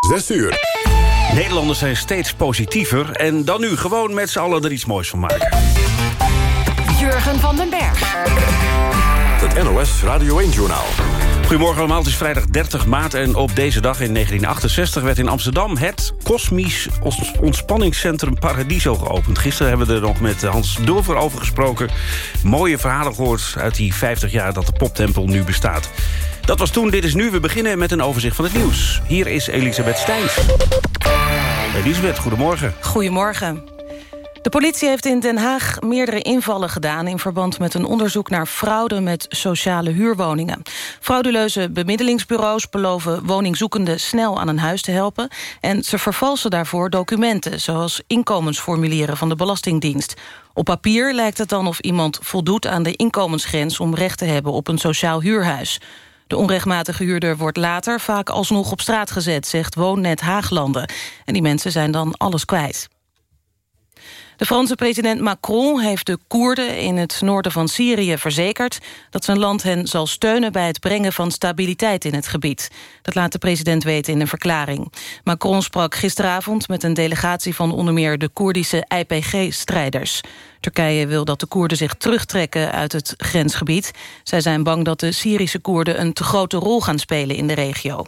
6 uur. Nederlanders zijn steeds positiever en dan nu gewoon met z'n allen er iets moois van maken. Jurgen van den Berg. Het NOS Radio 1-journaal. Goedemorgen allemaal, het is vrijdag 30 maart en op deze dag in 1968 werd in Amsterdam het Kosmisch Ontspanningscentrum Paradiso geopend. Gisteren hebben we er nog met Hans Dulver over gesproken. Mooie verhalen gehoord uit die 50 jaar dat de poptempel nu bestaat. Dat was toen, dit is nu. We beginnen met een overzicht van het nieuws. Hier is Elisabeth Steins. Elisabeth, goedemorgen. Goedemorgen. De politie heeft in Den Haag meerdere invallen gedaan... in verband met een onderzoek naar fraude met sociale huurwoningen. Frauduleuze bemiddelingsbureaus beloven woningzoekenden... snel aan een huis te helpen. En ze vervalsen daarvoor documenten... zoals inkomensformulieren van de Belastingdienst. Op papier lijkt het dan of iemand voldoet aan de inkomensgrens... om recht te hebben op een sociaal huurhuis. De onrechtmatige huurder wordt later vaak alsnog op straat gezet... zegt Woonnet Haaglanden. En die mensen zijn dan alles kwijt. De Franse president Macron heeft de Koerden in het noorden van Syrië verzekerd dat zijn land hen zal steunen bij het brengen van stabiliteit in het gebied. Dat laat de president weten in een verklaring. Macron sprak gisteravond met een delegatie van onder meer de Koerdische IPG-strijders. Turkije wil dat de Koerden zich terugtrekken uit het grensgebied. Zij zijn bang dat de Syrische Koerden een te grote rol gaan spelen in de regio.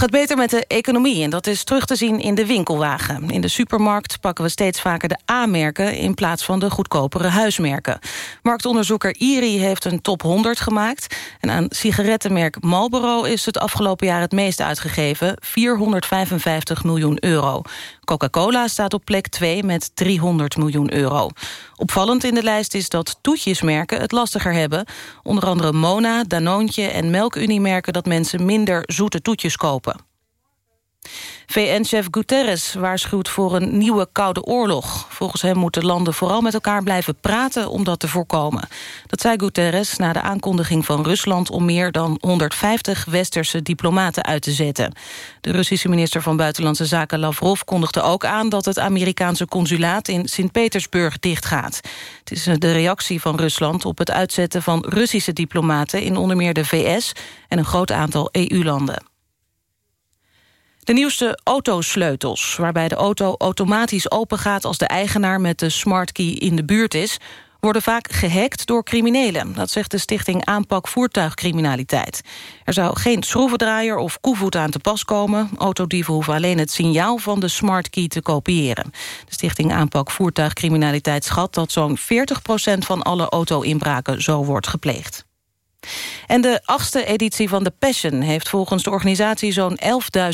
Het gaat beter met de economie en dat is terug te zien in de winkelwagen. In de supermarkt pakken we steeds vaker de A-merken... in plaats van de goedkopere huismerken. Marktonderzoeker IRI heeft een top 100 gemaakt. En aan sigarettenmerk Marlboro is het afgelopen jaar het meest uitgegeven. 455 miljoen euro. Coca-Cola staat op plek 2 met 300 miljoen euro. Opvallend in de lijst is dat toetjesmerken het lastiger hebben. Onder andere Mona, Danoontje en Melkunie merken dat mensen minder zoete toetjes kopen. VN-chef Guterres waarschuwt voor een nieuwe koude oorlog. Volgens hem moeten landen vooral met elkaar blijven praten om dat te voorkomen. Dat zei Guterres na de aankondiging van Rusland... om meer dan 150 westerse diplomaten uit te zetten. De Russische minister van Buitenlandse Zaken Lavrov kondigde ook aan... dat het Amerikaanse consulaat in Sint-Petersburg dichtgaat. Het is de reactie van Rusland op het uitzetten van Russische diplomaten... in onder meer de VS en een groot aantal EU-landen. De nieuwste autosleutels, waarbij de auto automatisch opengaat... als de eigenaar met de smart key in de buurt is... worden vaak gehackt door criminelen. Dat zegt de stichting Aanpak Voertuigcriminaliteit. Er zou geen schroevendraaier of koevoet aan te pas komen. Autodieven hoeven alleen het signaal van de smart key te kopiëren. De stichting Aanpak Voertuigcriminaliteit schat... dat zo'n 40% van alle auto-inbraken zo wordt gepleegd. En de achtste editie van The Passion heeft volgens de organisatie zo'n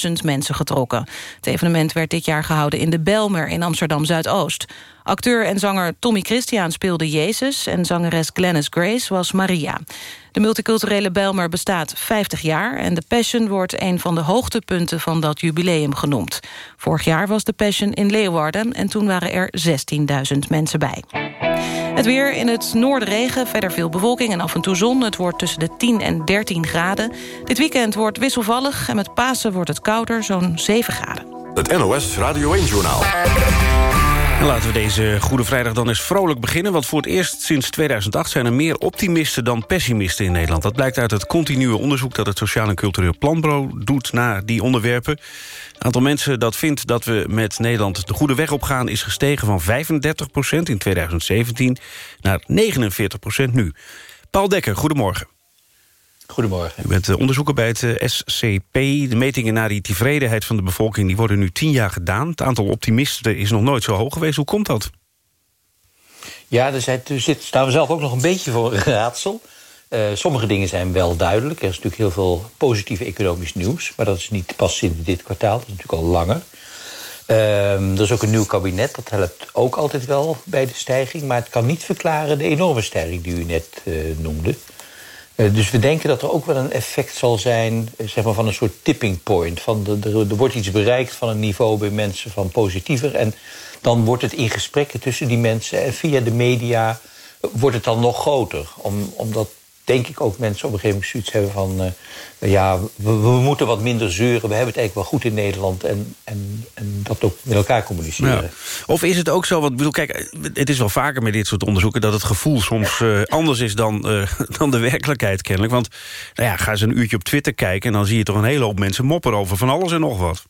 11.000 mensen getrokken. Het evenement werd dit jaar gehouden in de Belmer in Amsterdam-Zuidoost. Acteur en zanger Tommy Christian speelde Jezus... en zangeres Glennis Grace was Maria. De multiculturele Belmer bestaat 50 jaar... en de Passion wordt een van de hoogtepunten van dat jubileum genoemd. Vorig jaar was de Passion in Leeuwarden... en toen waren er 16.000 mensen bij. Het weer in het noorden regen, verder veel bewolking en af en toe zon. Het wordt tussen de 10 en 13 graden. Dit weekend wordt wisselvallig en met Pasen wordt het kouder, zo'n 7 graden. Het NOS Radio 1-journaal. En laten we deze Goede Vrijdag dan eens vrolijk beginnen... want voor het eerst sinds 2008 zijn er meer optimisten dan pessimisten in Nederland. Dat blijkt uit het continue onderzoek dat het Sociaal en Cultureel Planbureau doet naar die onderwerpen. Het aantal mensen dat vindt dat we met Nederland de goede weg op gaan... is gestegen van 35% in 2017 naar 49% nu. Paul Dekker, goedemorgen. Goedemorgen. U bent onderzoeker bij het eh, SCP. De metingen naar die tevredenheid van de bevolking... die worden nu tien jaar gedaan. Het aantal optimisten is nog nooit zo hoog geweest. Hoe komt dat? Ja, er, zijn, er zit, staan we zelf ook nog een beetje voor een raadsel. Uh, sommige dingen zijn wel duidelijk. Er is natuurlijk heel veel positief economisch nieuws. Maar dat is niet pas sinds dit kwartaal. Dat is natuurlijk al langer. Uh, er is ook een nieuw kabinet. Dat helpt ook altijd wel bij de stijging. Maar het kan niet verklaren de enorme stijging die u net uh, noemde. Uh, dus we denken dat er ook wel een effect zal zijn zeg maar van een soort tipping point. Van de, er, er wordt iets bereikt van een niveau bij mensen van positiever. En dan wordt het in gesprekken tussen die mensen en via de media wordt het dan nog groter. Om, omdat denk ik ook mensen op een gegeven moment zoiets hebben van... Uh, ja, we, we, moeten wat minder zeuren. We hebben het eigenlijk wel goed in Nederland. En, en, en dat ook met elkaar communiceren. Ja. Of is het ook zo, want bedoel, kijk, het is wel vaker met dit soort onderzoeken... dat het gevoel soms uh, anders is dan, uh, dan de werkelijkheid kennelijk. Want nou ja, ga eens een uurtje op Twitter kijken... en dan zie je toch een hele hoop mensen mopperen over van alles en nog wat.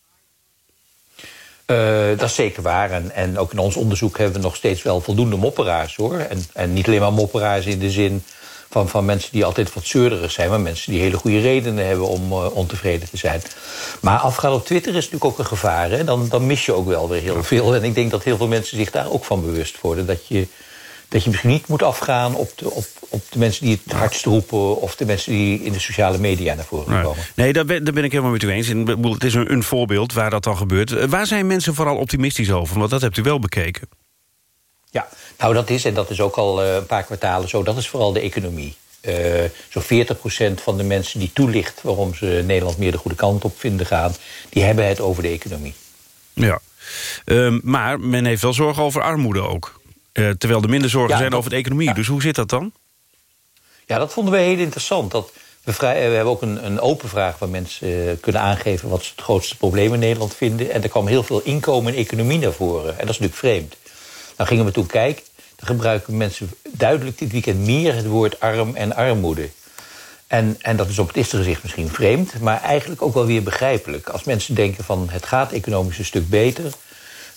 Uh, dat is zeker waar. En, en ook in ons onderzoek hebben we nog steeds wel voldoende mopperaars, hoor. En, en niet alleen maar mopperaars in de zin van, van mensen die altijd wat zeurderig zijn... maar mensen die hele goede redenen hebben om uh, ontevreden te zijn. Maar afgaan op Twitter is natuurlijk ook een gevaar. Hè? Dan, dan mis je ook wel weer heel veel. En ik denk dat heel veel mensen zich daar ook van bewust worden. Dat je, dat je misschien niet moet afgaan op de, op, op de mensen die het hardst roepen... of de mensen die in de sociale media naar voren nee. komen. Nee, daar ben, daar ben ik helemaal met u eens. Het is een, een voorbeeld waar dat dan gebeurt. Eh, waar zijn mensen vooral optimistisch over? Want dat hebt u wel bekeken. Ja, nou dat is, en dat is ook al een paar kwartalen zo... dat is vooral de economie. Uh, Zo'n 40% van de mensen die toelicht... waarom ze Nederland meer de goede kant op vinden gaan... die hebben het over de economie. Ja, uh, maar men heeft wel zorgen over armoede ook. Uh, terwijl er minder zorgen ja, zijn dat, over de economie. Ja. Dus hoe zit dat dan? Ja, dat vonden we heel interessant. Dat we, vrij, we hebben ook een, een, open vraag waar mensen kunnen aangeven... wat ze het grootste probleem in Nederland vinden. En er kwam heel veel inkomen en economie naar voren. En dat is natuurlijk vreemd. Dan gingen we toen kijken. Dan gebruiken mensen duidelijk dit weekend meer het woord arm en armoede. En, en dat is op het eerste gezicht misschien vreemd... maar eigenlijk ook wel weer begrijpelijk. Als mensen denken van het gaat economisch een stuk beter...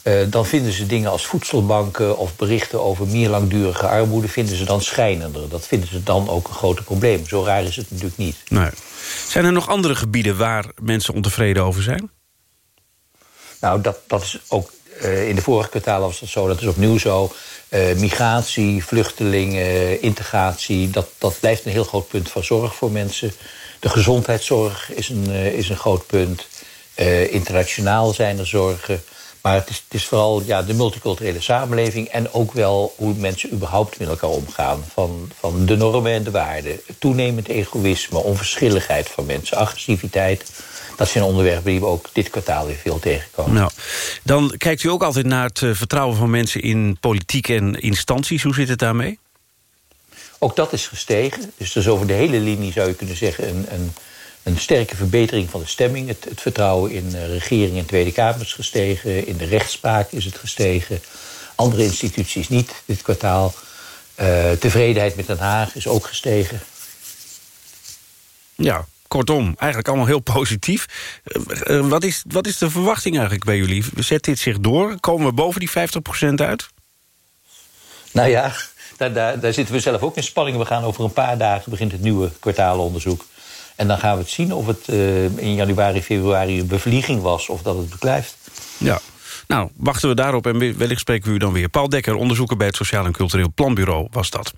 Uh, dan vinden ze dingen als voedselbanken of berichten over meer langdurige armoede... vinden ze dan schijnender. Dat vinden ze dan ook een groot probleem. Zo raar is het natuurlijk niet. Nee. Zijn er nog andere gebieden waar mensen ontevreden over zijn? Nou, dat, dat is ook in de vorige kwartalen was dat zo. Dat is opnieuw zo. Uh, migratie, vluchtelingen, integratie... Dat, dat blijft een heel groot punt van zorg voor mensen. De gezondheidszorg is een, is een groot punt. internationaal zijn er zorgen... Maar het is, het is, vooral ja, de multiculturele samenleving... en ook wel hoe mensen überhaupt met elkaar omgaan. Van, van de normen en de waarden. Toenemend egoïsme, onverschilligheid van mensen, agressiviteit. Dat zijn onderwerpen die we ook dit kwartaal weer veel tegenkomen. Nou, dan kijkt u ook altijd naar het uh, vertrouwen van mensen... in politiek en instanties. Hoe zit het daarmee? Ook dat is gestegen. Dus, dus over de hele linie zou je kunnen zeggen... een, een een sterke verbetering van de stemming. Het, het vertrouwen in uh, regering en Tweede Kamer is gestegen. In de rechtspraak is het gestegen. Andere instituties niet dit kwartaal. Uh, tevredenheid met Den Haag is ook gestegen. Ja, kortom, eigenlijk allemaal heel positief. Uh, wat, is, wat is de verwachting eigenlijk bij jullie? Zet dit zich door? Komen we boven die 50% uit? Nou ja, daar, daar, daar zitten we zelf ook in spanning. We gaan over een paar dagen begint het nieuwe kwartaalonderzoek. En dan gaan we het zien of het uh, in januari, februari een bevlieging was... of dat het beklijft. Ja. Nou, wachten we daarop en wellicht spreken we u dan weer. Paul Dekker, onderzoeker bij het Sociaal en Cultureel Planbureau, was dat.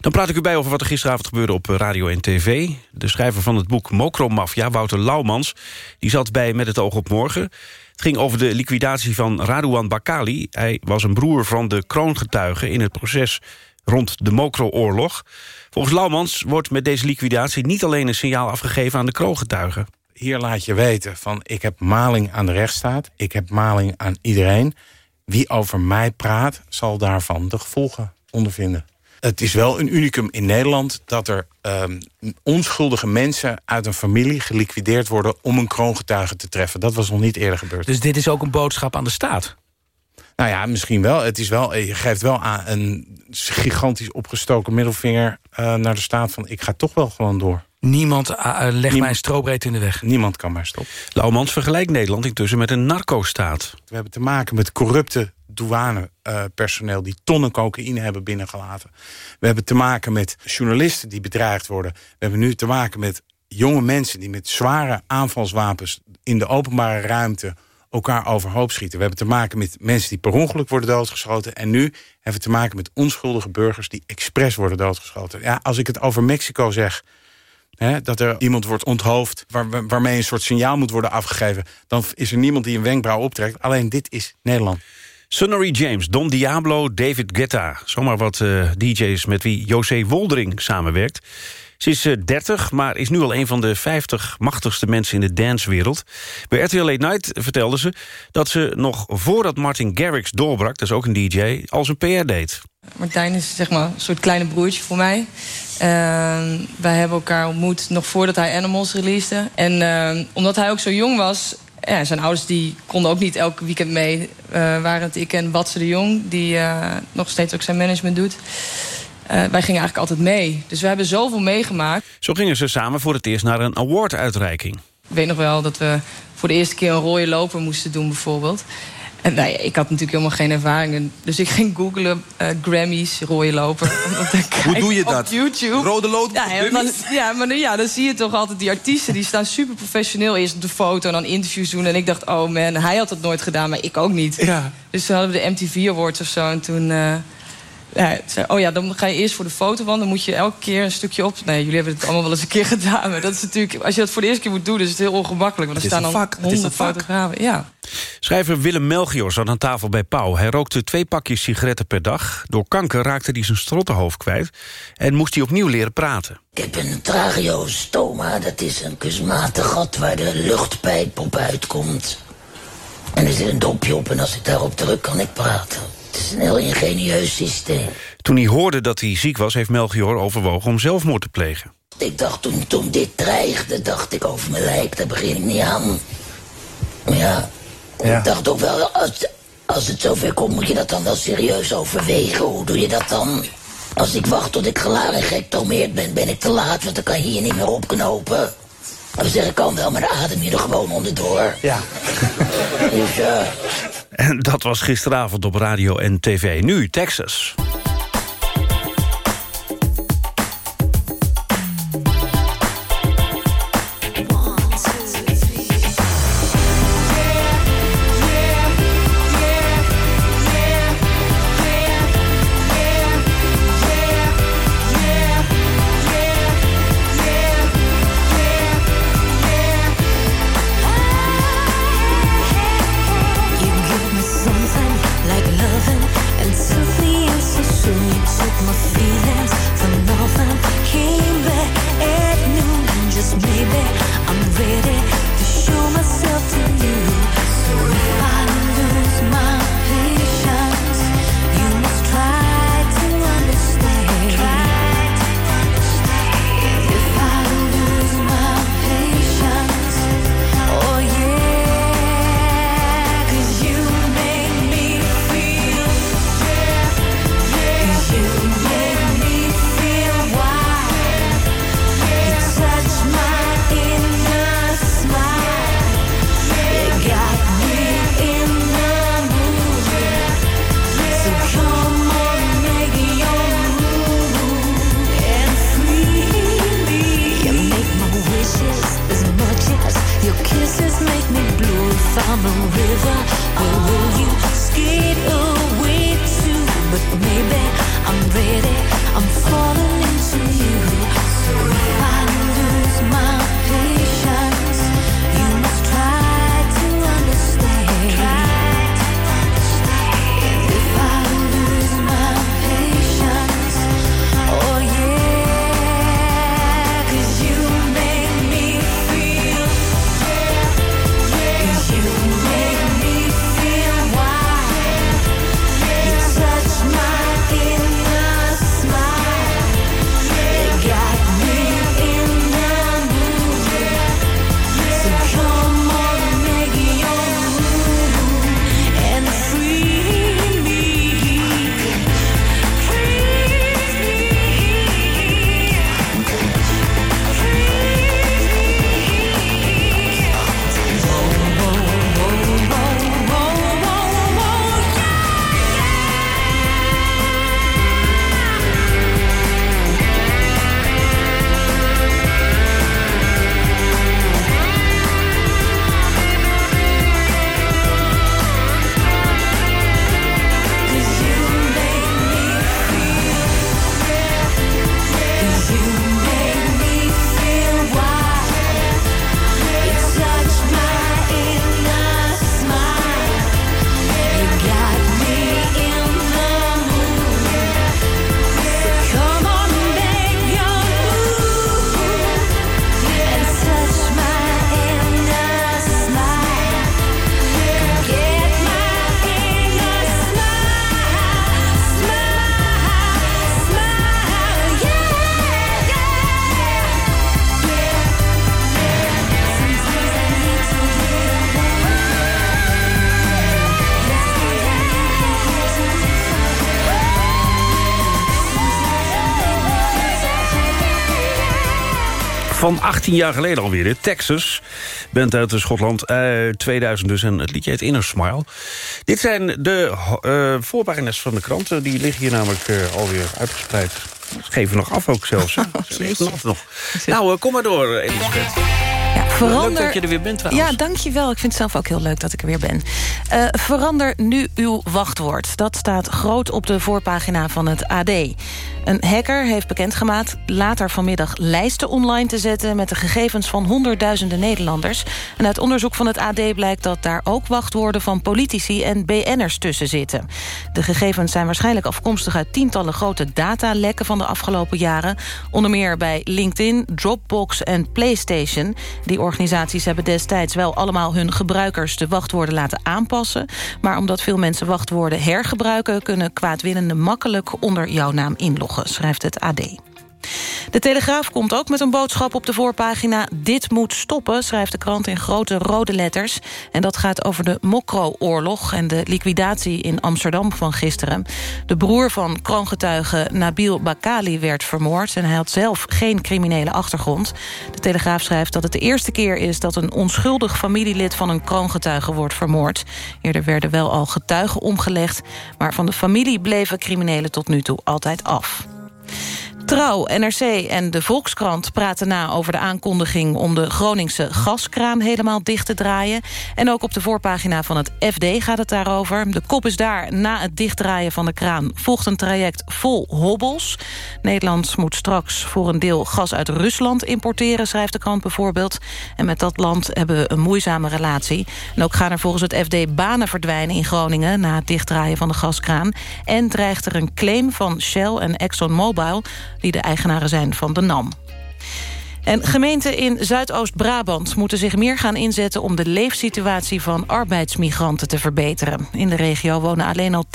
Dan praat ik u bij over wat er gisteravond gebeurde op radio en tv. De schrijver van het boek Mokromafia, Wouter Laumans... die zat bij Met het oog op morgen. Het ging over de liquidatie van Radouan Bakali. Hij was een broer van de kroongetuigen in het proces rond de Mokro-oorlog. Volgens Laumans wordt met deze liquidatie niet alleen een signaal afgegeven aan de kroongetuigen. Hier laat je weten van ik heb maling aan de rechtsstaat. Ik heb maling aan iedereen. Wie over mij praat zal daarvan de gevolgen ondervinden. Het is wel een unicum in Nederland dat er um, onschuldige mensen uit een familie geliquideerd worden om een kroongetuige te treffen. Dat was nog niet eerder gebeurd. Dus dit is ook een boodschap aan de staat? Nou ja, misschien wel. Het is wel je geeft wel aan een gigantisch opgestoken middelvinger uh, naar de staat van... ik ga toch wel gewoon door. Niemand uh, legt Niem mij een strobreed in de weg. Niemand kan maar stoppen. Laumans vergelijkt Nederland intussen met een narco-staat. We hebben te maken met corrupte douanepersoneel... Die tonnen cocaïne hebben binnengelaten. We hebben te maken met journalisten die bedreigd worden. We hebben nu te maken met jonge mensen... die met zware aanvalswapens in de openbare ruimte elkaar overhoop schieten. We hebben te maken met mensen die per ongeluk worden doodgeschoten. En nu hebben we te maken met onschuldige burgers... die expres worden doodgeschoten. Ja, als ik het over Mexico zeg... Dat er iemand wordt onthoofd waar, waarmee een soort signaal moet worden afgegeven... dan is er niemand die een wenkbrauw optrekt. Alleen dit is Nederland. Sonnery James, Don Diablo, David Guetta. Zomaar wat uh, DJ's met wie José Woldering samenwerkt. Ze is 30, maar is nu al een van de 50 machtigste mensen in de dancewereld. Bij RTL Late Night vertelde ze dat ze nog voordat Martin Garrix doorbrak... dat is ook een DJ, al zijn PR deed. Martijn is zeg maar een soort kleine broertje voor mij. Ehm, wij hebben elkaar ontmoet nog voordat hij Animals releasede. En ehm, omdat hij ook zo jong was... Ja, zijn ouders die konden ook niet elke weekend mee. Eh, waren het ik en Watse de Jong, die eh, nog steeds ook zijn management doet. Eh, wij gingen eigenlijk altijd mee. Dus we hebben zoveel meegemaakt. Zo gingen ze samen voor het eerst naar een awarduitreiking. Ik weet nog wel dat we voor de eerste keer een rode loper moesten doen bijvoorbeeld. En nou ja, ik had natuurlijk helemaal geen ervaring. Dus ik ging googlen uh, Grammys, rode loper. Hoe doe je dat? Op YouTube. Rode loper, ja, ja, dan, ja, maar dan, ja, dan zie je toch altijd die artiesten... die staan super professioneel eerst op de foto en dan interviews doen. En ik dacht, oh man, hij had het nooit gedaan, maar ik ook niet. Ja. Dus toen hadden we de MTV Awards of zo. En toen... Uh, ja, zei, oh ja, dan ga je eerst voor de foto, want dan moet je elke keer een stukje op. Nee, jullie hebben het allemaal wel eens een keer gedaan. Maar dat is natuurlijk, als je dat voor de eerste keer moet doen, is het heel ongemakkelijk. Want er staan dan honderd fotografen. Ja. Schrijver Willem Melchior zat aan tafel bij Pauw. Hij rookte twee pakjes sigaretten per dag. Door kanker raakte hij zijn strottenhoofd kwijt. En moest hij opnieuw leren praten. Ik heb een tracheostoma. Dat is een kunstmatig gat waar de luchtpijp op uitkomt. En er zit een dopje op en als ik daarop druk kan ik praten. Het is een heel ingenieus systeem. Toen hij hoorde dat hij ziek was, heeft Melchior overwogen om zelfmoord te plegen. Ik dacht toen, toen dit dreigde, dacht ik over mijn lijk, daar begin ik niet aan. Maar ja, ja. ik dacht ook wel, als, als het zover komt, moet je dat dan wel serieus overwegen. Hoe doe je dat dan? Als ik wacht tot ik geladen en geëctomeerd ben, ben ik te laat, want dan kan je hier niet meer opknopen. We zeggen kan wel, maar dan adem je er gewoon onderdoor. Ja. Dus ja. En dat was gisteravond op radio en tv. Nu Texas. Van 18 jaar geleden alweer, Texas. Bent uit Schotland, 2000 dus, en het liedje heet Inner Smile. Dit zijn de uh, voorpagina's van de kranten. Die liggen hier namelijk uh, alweer uitgespreid. Dat geven nog af ook zelfs. Hè? Oh, nog. Nou, kom maar door, Elisabeth. Ja, verander... Leuk dat je er weer bent trouwens. Ja, dankjewel. Ik vind het zelf ook heel leuk dat ik er weer ben. Uh, verander nu uw wachtwoord. Dat staat groot op de voorpagina van het AD. Een hacker heeft bekendgemaakt later vanmiddag lijsten online te zetten... met de gegevens van honderdduizenden Nederlanders. En uit onderzoek van het AD blijkt dat daar ook wachtwoorden... van politici en BN'ers tussen zitten. De gegevens zijn waarschijnlijk afkomstig uit tientallen grote datalekken... van de afgelopen jaren. Onder meer bij LinkedIn, Dropbox en PlayStation. Die organisaties hebben destijds wel allemaal hun gebruikers... de wachtwoorden laten aanpassen. Maar omdat veel mensen wachtwoorden hergebruiken... kunnen kwaadwillenden makkelijk onder jouw naam inloggen schrijft het AD. De Telegraaf komt ook met een boodschap op de voorpagina. Dit moet stoppen, schrijft de krant in grote rode letters. En dat gaat over de Mokro-oorlog en de liquidatie in Amsterdam van gisteren. De broer van kroongetuige Nabil Bakali werd vermoord... en hij had zelf geen criminele achtergrond. De Telegraaf schrijft dat het de eerste keer is... dat een onschuldig familielid van een kroongetuige wordt vermoord. Eerder werden wel al getuigen omgelegd... maar van de familie bleven criminelen tot nu toe altijd af. Trouw, NRC en de Volkskrant praten na over de aankondiging... om de Groningse gaskraan helemaal dicht te draaien. En ook op de voorpagina van het FD gaat het daarover. De kop is daar, na het dichtdraaien van de kraan... volgt een traject vol hobbels. Nederland moet straks voor een deel gas uit Rusland importeren... schrijft de krant bijvoorbeeld. En met dat land hebben we een moeizame relatie. En ook gaan er volgens het FD banen verdwijnen in Groningen... na het dichtdraaien van de gaskraan. En dreigt er een claim van Shell en ExxonMobil die de eigenaren zijn van de NAM. En gemeenten in Zuidoost-Brabant moeten zich meer gaan inzetten... om de leefsituatie van arbeidsmigranten te verbeteren. In de regio wonen alleen al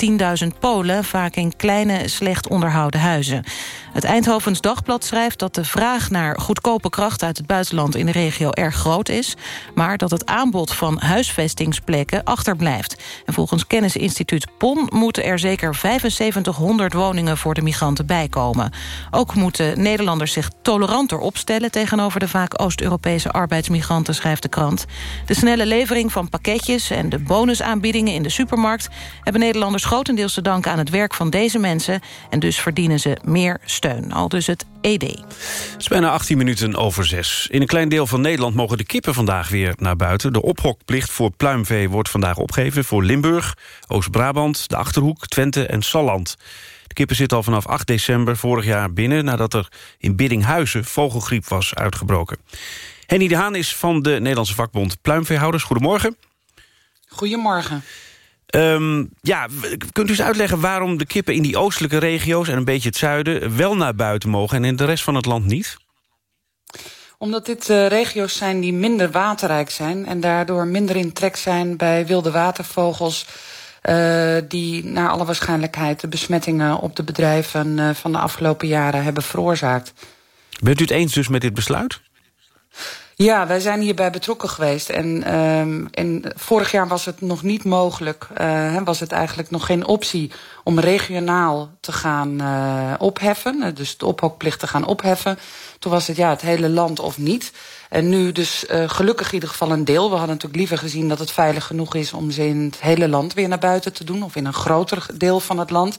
10.000 Polen... vaak in kleine, slecht onderhouden huizen. Het Eindhovens Dagblad schrijft dat de vraag naar goedkope kracht... uit het buitenland in de regio erg groot is... maar dat het aanbod van huisvestingsplekken achterblijft. En volgens kennisinstituut PON moeten er zeker 7500 woningen... voor de migranten bijkomen. Ook moeten Nederlanders zich toleranter opstellen tegenover de vaak Oost-Europese arbeidsmigranten, schrijft de krant. De snelle levering van pakketjes en de bonusaanbiedingen in de supermarkt... hebben Nederlanders grotendeels te danken aan het werk van deze mensen... en dus verdienen ze meer steun. Al dus het ED. Het is bijna 18 minuten over 6. In een klein deel van Nederland mogen de kippen vandaag weer naar buiten. De ophokplicht voor pluimvee wordt vandaag opgegeven voor Limburg, Oost-Brabant, de Achterhoek, Twente en Salland. De kippen zitten al vanaf 8 december vorig jaar binnen... nadat er in Biddinghuizen vogelgriep was uitgebroken. Henny de Haan is van de Nederlandse vakbond Pluimveehouders. Goedemorgen. Goedemorgen. Um, ja, kunt u eens uitleggen waarom de kippen in die oostelijke regio's... en een beetje het zuiden wel naar buiten mogen... en in de rest van het land niet? Omdat dit uh, regio's zijn die minder waterrijk zijn... en daardoor minder in trek zijn bij wilde watervogels... Uh, die naar alle waarschijnlijkheid de besmettingen op de bedrijven uh, van de afgelopen jaren hebben veroorzaakt. Bent u het eens dus met dit besluit? Ja, wij zijn hierbij betrokken geweest. En, um, en vorig jaar was het nog niet mogelijk, uh, was het eigenlijk nog geen optie om regionaal te gaan uh, opheffen. Dus de ophokplicht te gaan opheffen. Toen was het ja, het hele land of niet. En nu dus gelukkig in ieder geval een deel. We hadden natuurlijk liever gezien dat het veilig genoeg is... om ze in het hele land weer naar buiten te doen. Of in een groter deel van het land.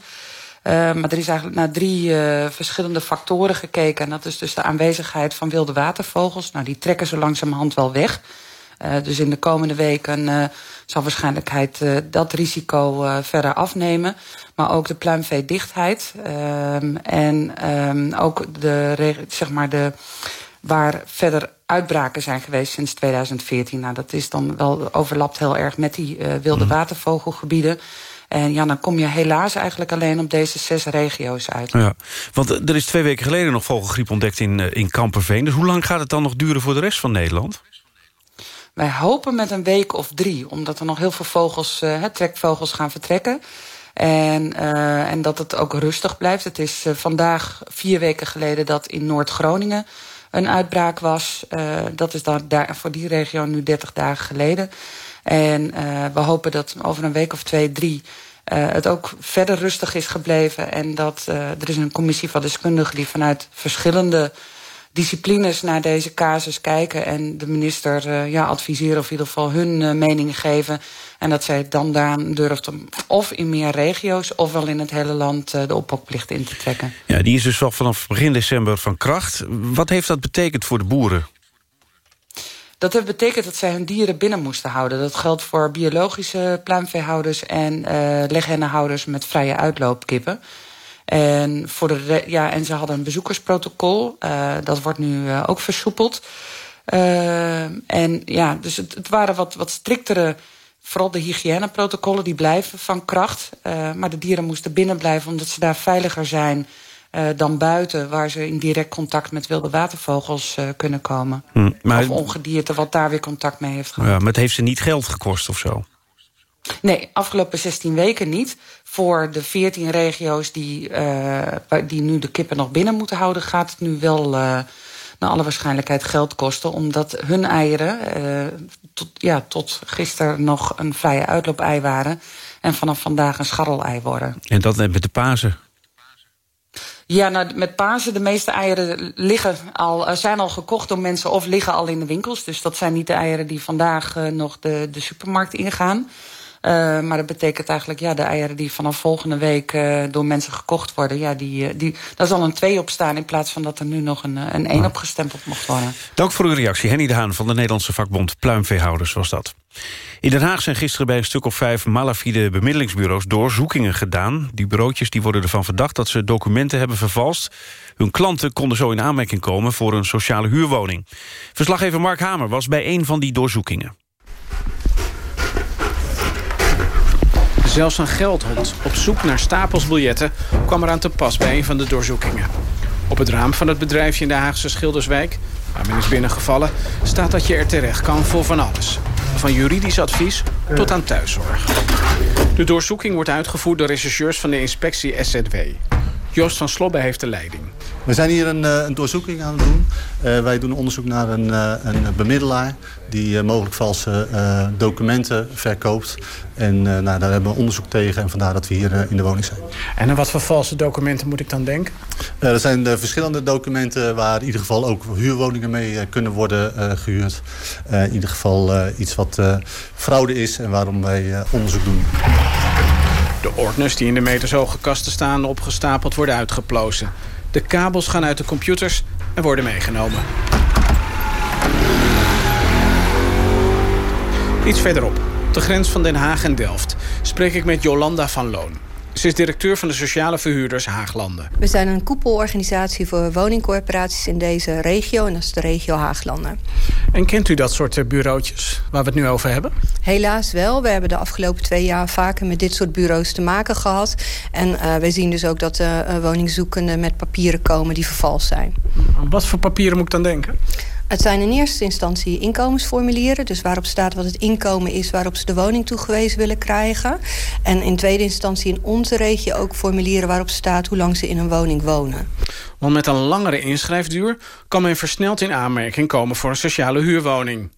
Uh, maar er is eigenlijk naar drie uh, verschillende factoren gekeken. En dat is dus de aanwezigheid van wilde watervogels. Nou, die trekken zo langzamerhand wel weg. Uh, dus in de komende weken zal waarschijnlijkheid dat risico verder afnemen. Maar ook de pluimveedichtheid. Uh, en uh, ook de, zeg maar de, waar verder uitbraken zijn geweest sinds 2014. Nou, dat is dan wel overlapt heel erg met die wilde mhm. watervogelgebieden. En ja, dan kom je helaas eigenlijk alleen op deze zes regio's uit. Ja, want er is twee weken geleden nog vogelgriep ontdekt in, in Kamperveen. Dus hoe lang gaat het dan nog duren voor de rest van Nederland? Wij hopen met een week of drie, omdat er nog heel veel vogels, uh, trekvogels gaan vertrekken. En, uh, en dat het ook rustig blijft. Het is uh, vandaag vier weken geleden dat in Noord-Groningen een uitbraak was. Uh, dat is dan daar, voor die regio nu 30 dagen geleden. En uh, we hopen dat over een week of twee, drie... Uh, het ook verder rustig is gebleven. En dat uh, er is een commissie van deskundigen die vanuit verschillende disciplines naar deze casus kijken... en de minister ja, adviseren of in ieder geval hun mening geven... en dat zij dan daar durft om of in meer regio's... of wel in het hele land de oppakplicht in te trekken. Ja, die is dus wel vanaf begin december van kracht. Wat heeft dat betekend voor de boeren? Dat heeft betekend dat zij hun dieren binnen moesten houden. Dat geldt voor biologische pluimveehouders en uh, leghennenhouders met vrije uitloopkippen. En, voor de, ja, en ze hadden een bezoekersprotocol. Uh, dat wordt nu uh, ook versoepeld. En ja, dus het, het waren wat, wat striktere vooral de hygiëneprotocollen die blijven van kracht. Maar de dieren moesten binnen blijven omdat ze daar veiliger zijn uh, dan buiten... waar ze in direct contact met wilde watervogels uh, kunnen komen. Hm, maar... Of ongedierte wat daar weer contact mee heeft gehad. Ja, maar het heeft ze niet geld gekost of zo? Nee, afgelopen 16 weken niet. Voor de 14 regio's die, uh, die nu de kippen nog binnen moeten houden... gaat het nu wel uh, naar alle waarschijnlijkheid geld kosten... omdat hun eieren uh, tot, ja, tot gisteren nog een vrije uitloop-ei waren... en vanaf vandaag een scharrel-ei worden. En dat met de Pasen? Ja, nou, met Pasen, de meeste eieren liggen al, zijn al gekocht door mensen... of liggen al in de winkels. Dus dat zijn niet de eieren die vandaag nog de, de supermarkt ingaan... Uh, maar dat betekent eigenlijk, ja, de eieren die vanaf volgende week uh, door mensen gekocht worden, ja, die, die, daar zal een 2 op staan in plaats van dat er nu nog een, een 1 op gestempeld mocht worden. Dank voor uw reactie. Henny de Haan van de Nederlandse vakbond Pluimveehouders was dat. In Den Haag zijn gisteren bij een stuk of vijf malafide bemiddelingsbureaus doorzoekingen gedaan. Die bureautjes die worden ervan verdacht dat ze documenten hebben vervalst. Hun klanten konden zo in aanmerking komen voor een sociale huurwoning. Verslaggever Mark Hamer was bij een van die doorzoekingen. Zelfs een geldhond, op zoek naar stapels biljetten... kwam eraan te pas bij een van de doorzoekingen. Op het raam van het bedrijfje in de Haagse Schilderswijk... waar men is binnengevallen, staat dat je er terecht kan voor van alles. Van juridisch advies tot aan thuiszorg. De doorzoeking wordt uitgevoerd door rechercheurs van de inspectie SZW. Joost van Slobbe heeft de leiding. We zijn hier een, een doorzoeking aan het doen. Uh, wij doen onderzoek naar een, uh, een bemiddelaar die uh, mogelijk valse documenten verkoopt. En nou, daar hebben we onderzoek tegen en vandaar dat we hier in de woning zijn. En aan wat voor valse documenten moet ik dan denken? er zijn verschillende documenten waar in ieder geval ook huurwoningen mee kunnen worden gehuurd. in ieder geval iets wat fraude is en waarom wij onderzoek doen. De ordners die in de metershoge kasten staan opgestapeld worden uitgeplozen. De kabels gaan uit de computers en worden meegenomen. Iets verderop, op de grens van Den Haag en Delft... spreek ik met Jolanda van Loon. Ze is directeur van de sociale verhuurders Haaglanden. We zijn een koepelorganisatie voor woningcorporaties in deze regio. En dat is de regio Haaglanden. En kent u dat soort bureautjes waar we het nu over hebben? Helaas wel. We hebben de afgelopen twee jaar vaker met dit soort bureaus te maken gehad. En uh, wij zien dus ook dat de uh, woningzoekenden met papieren komen die vervals zijn. Wat voor papieren moet ik dan denken? Het zijn in eerste instantie inkomensformulieren. Dus waarop staat wat het inkomen is waarop ze de woning toegewezen willen krijgen. En in tweede instantie in onze regio ook formulieren waarop staat hoe lang ze in een woning wonen. Want met een langere inschrijfduur kan men versneld in aanmerking komen voor een sociale huurwoning.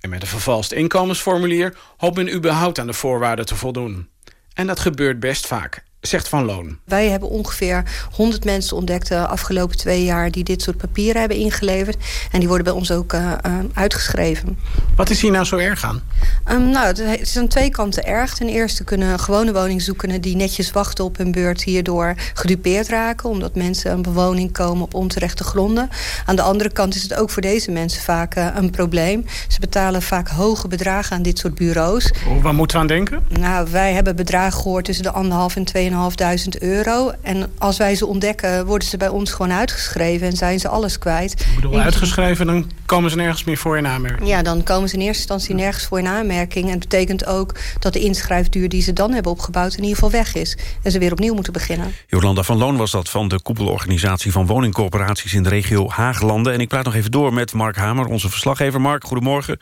En met een vervalst inkomensformulier hoopt men überhaupt aan de voorwaarden te voldoen. En dat gebeurt best vaak zegt Van Loon. Wij hebben ongeveer 100 mensen ontdekt de afgelopen twee jaar... die dit soort papieren hebben ingeleverd. En die worden bij ons ook uh, uitgeschreven. Wat is hier nou zo erg aan? Um, nou, het is aan twee kanten erg. Ten eerste kunnen gewone woningzoekenden... die netjes wachten op hun beurt hierdoor gedupeerd raken... omdat mensen een bewoning komen op onterechte gronden. Aan de andere kant is het ook voor deze mensen vaak uh, een probleem. Ze betalen vaak hoge bedragen aan dit soort bureaus. Waar moeten we aan denken? Nou, wij hebben bedragen gehoord tussen de anderhalf en 2 2.500 euro. En als wij ze ontdekken, worden ze bij ons gewoon uitgeschreven... en zijn ze alles kwijt. Ik bedoel, uitgeschreven, dan komen ze nergens meer voor in aanmerking? Ja, dan komen ze in eerste instantie nergens voor in aanmerking. En dat betekent ook dat de inschrijfduur die ze dan hebben opgebouwd... in ieder geval weg is. En ze weer opnieuw moeten beginnen. Jolanda van Loon was dat van de koepelorganisatie... van woningcorporaties in de regio Haaglanden. En ik praat nog even door met Mark Hamer, onze verslaggever. Mark, goedemorgen.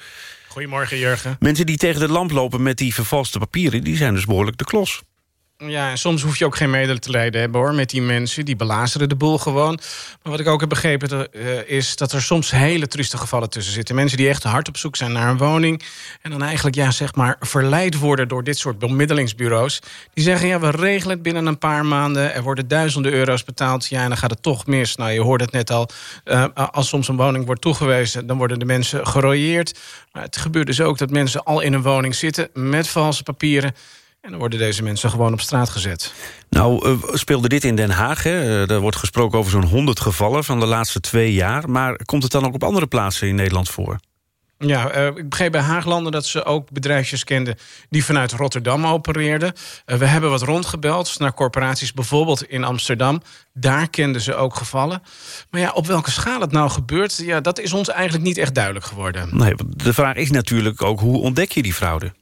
Goedemorgen, Jurgen. Mensen die tegen de lamp lopen met die vervalste papieren... die zijn dus behoorlijk de klos. Ja, en soms hoef je ook geen medelijden te hebben hoor, met die mensen. Die belazeren de boel gewoon. Maar wat ik ook heb begrepen uh, is dat er soms hele trieste gevallen tussen zitten. Mensen die echt hard op zoek zijn naar een woning. En dan eigenlijk ja, zeg maar verleid worden door dit soort bemiddelingsbureaus. Die zeggen ja, we regelen het binnen een paar maanden. Er worden duizenden euro's betaald. Ja, en dan gaat het toch mis. Nou, je hoorde het net al. Uh, als soms een woning wordt toegewezen, dan worden de mensen gerooieerd. Maar het gebeurt dus ook dat mensen al in een woning zitten met valse papieren en dan worden deze mensen gewoon op straat gezet. Nou, uh, speelde dit in Den Haag. Hè? Uh, er wordt gesproken over zo'n 100 gevallen van de laatste twee jaar. Maar komt het dan ook op andere plaatsen in Nederland voor? Ja, uh, ik begreep bij Haaglanden dat ze ook bedrijfjes kenden... die vanuit Rotterdam opereerden. we hebben wat rondgebeld naar corporaties, bijvoorbeeld in Amsterdam. Daar kenden ze ook gevallen. Maar ja, op welke schaal het nou gebeurt... Ja, dat is ons eigenlijk niet echt duidelijk geworden. Nee, de vraag is natuurlijk ook, hoe ontdek je die fraude?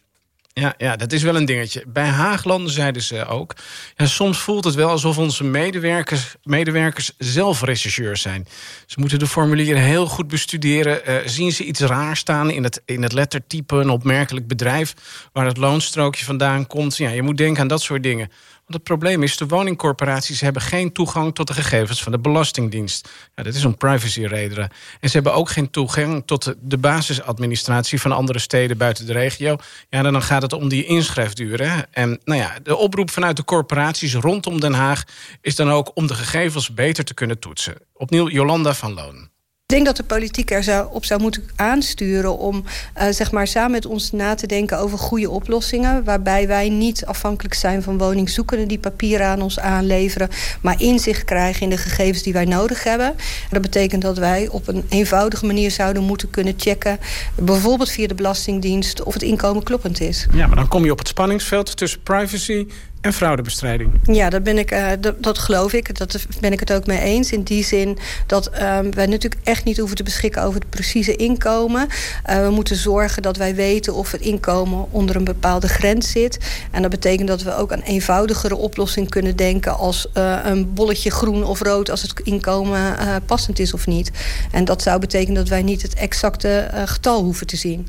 Ja, ja, dat is wel een dingetje. Bij Haaglanden zeiden ze ook... Ja, soms voelt het wel alsof onze medewerkers, medewerkers zelf rechercheurs zijn. Ze moeten de formulieren heel goed bestuderen. Uh, zien ze iets raar staan in het, in het lettertype... een opmerkelijk bedrijf waar het loonstrookje vandaan komt. Ja, je moet denken aan dat soort dingen. Het probleem is, de woningcorporaties hebben geen toegang tot de gegevens van de Belastingdienst. Dat is om privacyredenen. En ze hebben ook geen toegang tot de basisadministratie van andere steden buiten de regio. Ja, dan gaat het om die inschrijfduren. En nou ja, de oproep vanuit de corporaties rondom Den Haag is dan ook om de gegevens beter te kunnen toetsen. Opnieuw Jolanda van Loon. Ik denk dat de politiek er zou, op zou moeten aansturen om uh, zeg maar samen met ons na te denken over goede oplossingen. Waarbij wij niet afhankelijk zijn van woningzoekenden die papieren aan ons aanleveren. Maar inzicht krijgen in de gegevens die wij nodig hebben. Dat betekent dat wij op een eenvoudige manier zouden moeten kunnen checken. Bijvoorbeeld via de Belastingdienst of het inkomen kloppend is. Ja, maar dan kom je op het spanningsveld tussen privacy en fraudebestrijding. Ja, dat, ben ik, uh, dat, geloof ik. Dat ben ik het ook mee eens. In die zin dat uh, wij natuurlijk echt niet hoeven te beschikken over het precieze inkomen. Uh, we moeten zorgen dat wij weten of het inkomen onder een bepaalde grens zit. En dat betekent dat we ook aan eenvoudigere oplossing kunnen denken als uh, een bolletje groen of rood als het inkomen passend is of niet. En dat zou betekenen dat wij niet het exacte getal hoeven te zien.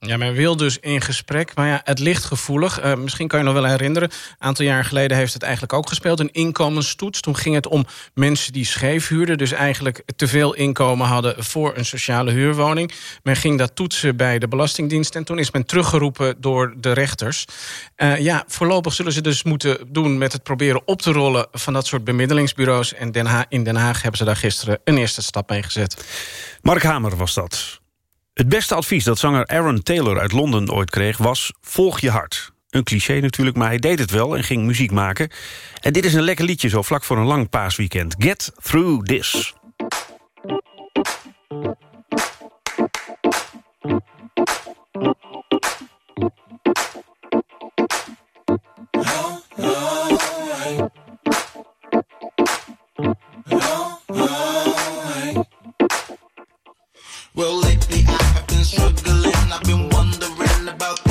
Ja, men wil dus in gesprek, maar ja, het ligt gevoelig. Uh, misschien kan je nog wel herinneren, een aantal jaar geleden heeft het eigenlijk ook gespeeld. Een inkomenstoets. Toen ging het om mensen die scheef huurden. Dus eigenlijk te veel inkomen hadden voor een sociale huurwoning. Men ging dat toetsen bij de Belastingdienst. En toen is men teruggeroepen door de rechters. Uh, ja, voorlopig zullen ze dus moeten doen met het proberen op te rollen... van dat soort bemiddelingsbureaus. En Den Haag, in Den Haag hebben ze daar gisteren een eerste stap mee gezet. Mark Hamer was dat. Het beste advies dat zanger Aaron Taylor uit Londen ooit kreeg was... volg je hart. Een cliché natuurlijk, maar hij deed het wel en ging muziek maken. En dit is een lekker liedje zo vlak voor een lang paasweekend. Get Through This. Well, lately I have been struggling. I've been wondering about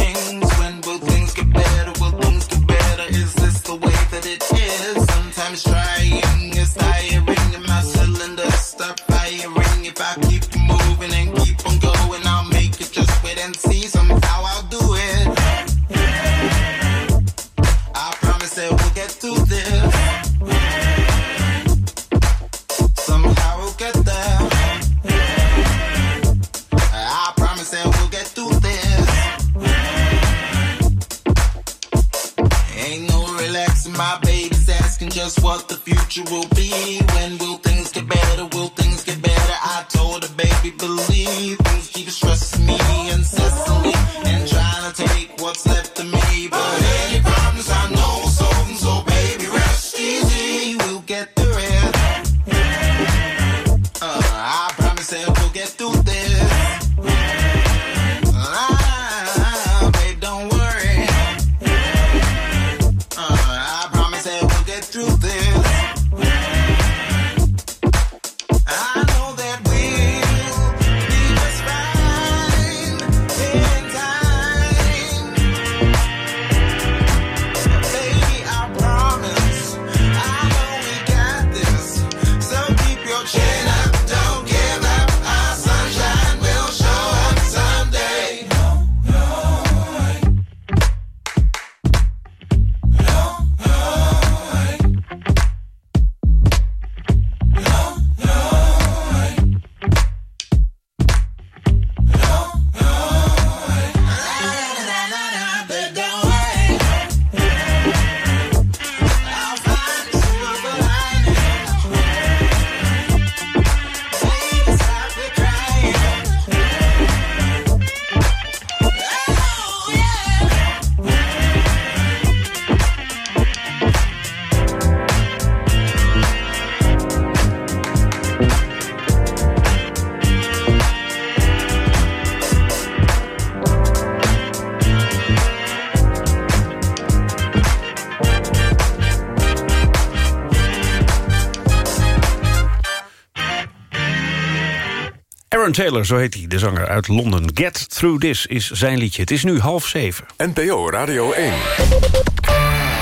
Taylor, zo heet hij, de zanger uit Londen. Get Through This is zijn liedje. Het is nu half zeven. NPO Radio 1.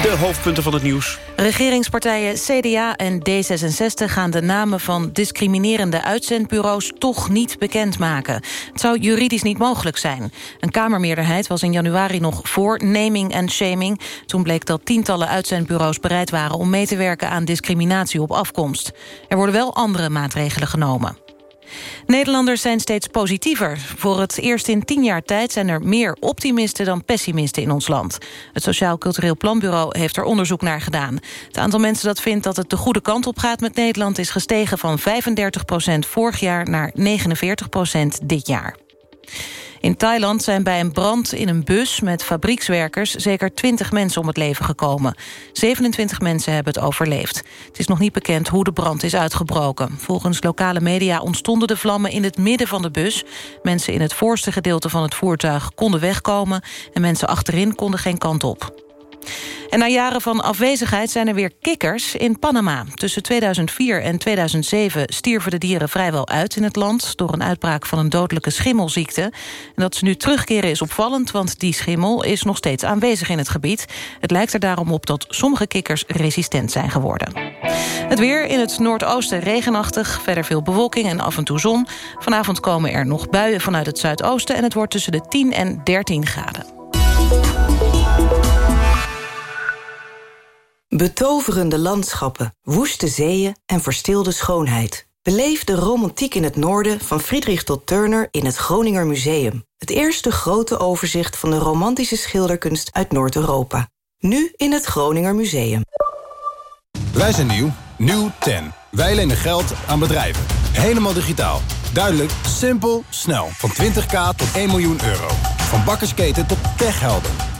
De hoofdpunten van het nieuws. Regeringspartijen CDA en D66 gaan de namen van discriminerende uitzendbureaus toch niet bekendmaken. Het zou juridisch niet mogelijk zijn. Een Kamermeerderheid was in januari nog voor naming en shaming. Toen bleek dat tientallen uitzendbureaus bereid waren om mee te werken aan discriminatie op afkomst. Er worden wel andere maatregelen genomen. Nederlanders zijn steeds positiever. Voor het eerst in tien jaar tijd zijn er meer optimisten dan pessimisten in ons land. Het Sociaal Cultureel Planbureau heeft er onderzoek naar gedaan. Het aantal mensen dat vindt dat het de goede kant op gaat met Nederland... is gestegen van 35% vorig jaar naar 49% dit jaar. In Thailand zijn bij een brand in een bus met fabriekswerkers... zeker 20 mensen om het leven gekomen. 27 mensen hebben het overleefd. Het is nog niet bekend hoe de brand is uitgebroken. Volgens lokale media ontstonden de vlammen in het midden van de bus. Mensen in het voorste gedeelte van het voertuig konden wegkomen... en mensen achterin konden geen kant op. En na jaren van afwezigheid zijn er weer kikkers in Panama. Tussen 2004 en 2007 stierven de dieren vrijwel uit in het land... door een uitbraak van een dodelijke schimmelziekte. En dat ze nu terugkeren is opvallend... want die schimmel is nog steeds aanwezig in het gebied. Het lijkt er daarom op dat sommige kikkers resistent zijn geworden. Het weer in het noordoosten regenachtig. Verder veel bewolking en af en toe zon. Vanavond komen er nog buien vanuit het zuidoosten... en het wordt tussen de 10 en 13 graden. Betoverende landschappen, woeste zeeën en verstilde schoonheid. Beleef de romantiek in het noorden van Friedrich tot Turner in het Groninger Museum. Het eerste grote overzicht van de romantische schilderkunst uit Noord-Europa. Nu in het Groninger Museum. Wij zijn nieuw. Nieuw 10. Wij lenen geld aan bedrijven. Helemaal digitaal. Duidelijk, simpel, snel. Van 20k tot 1 miljoen euro. Van bakkersketen tot techhelden.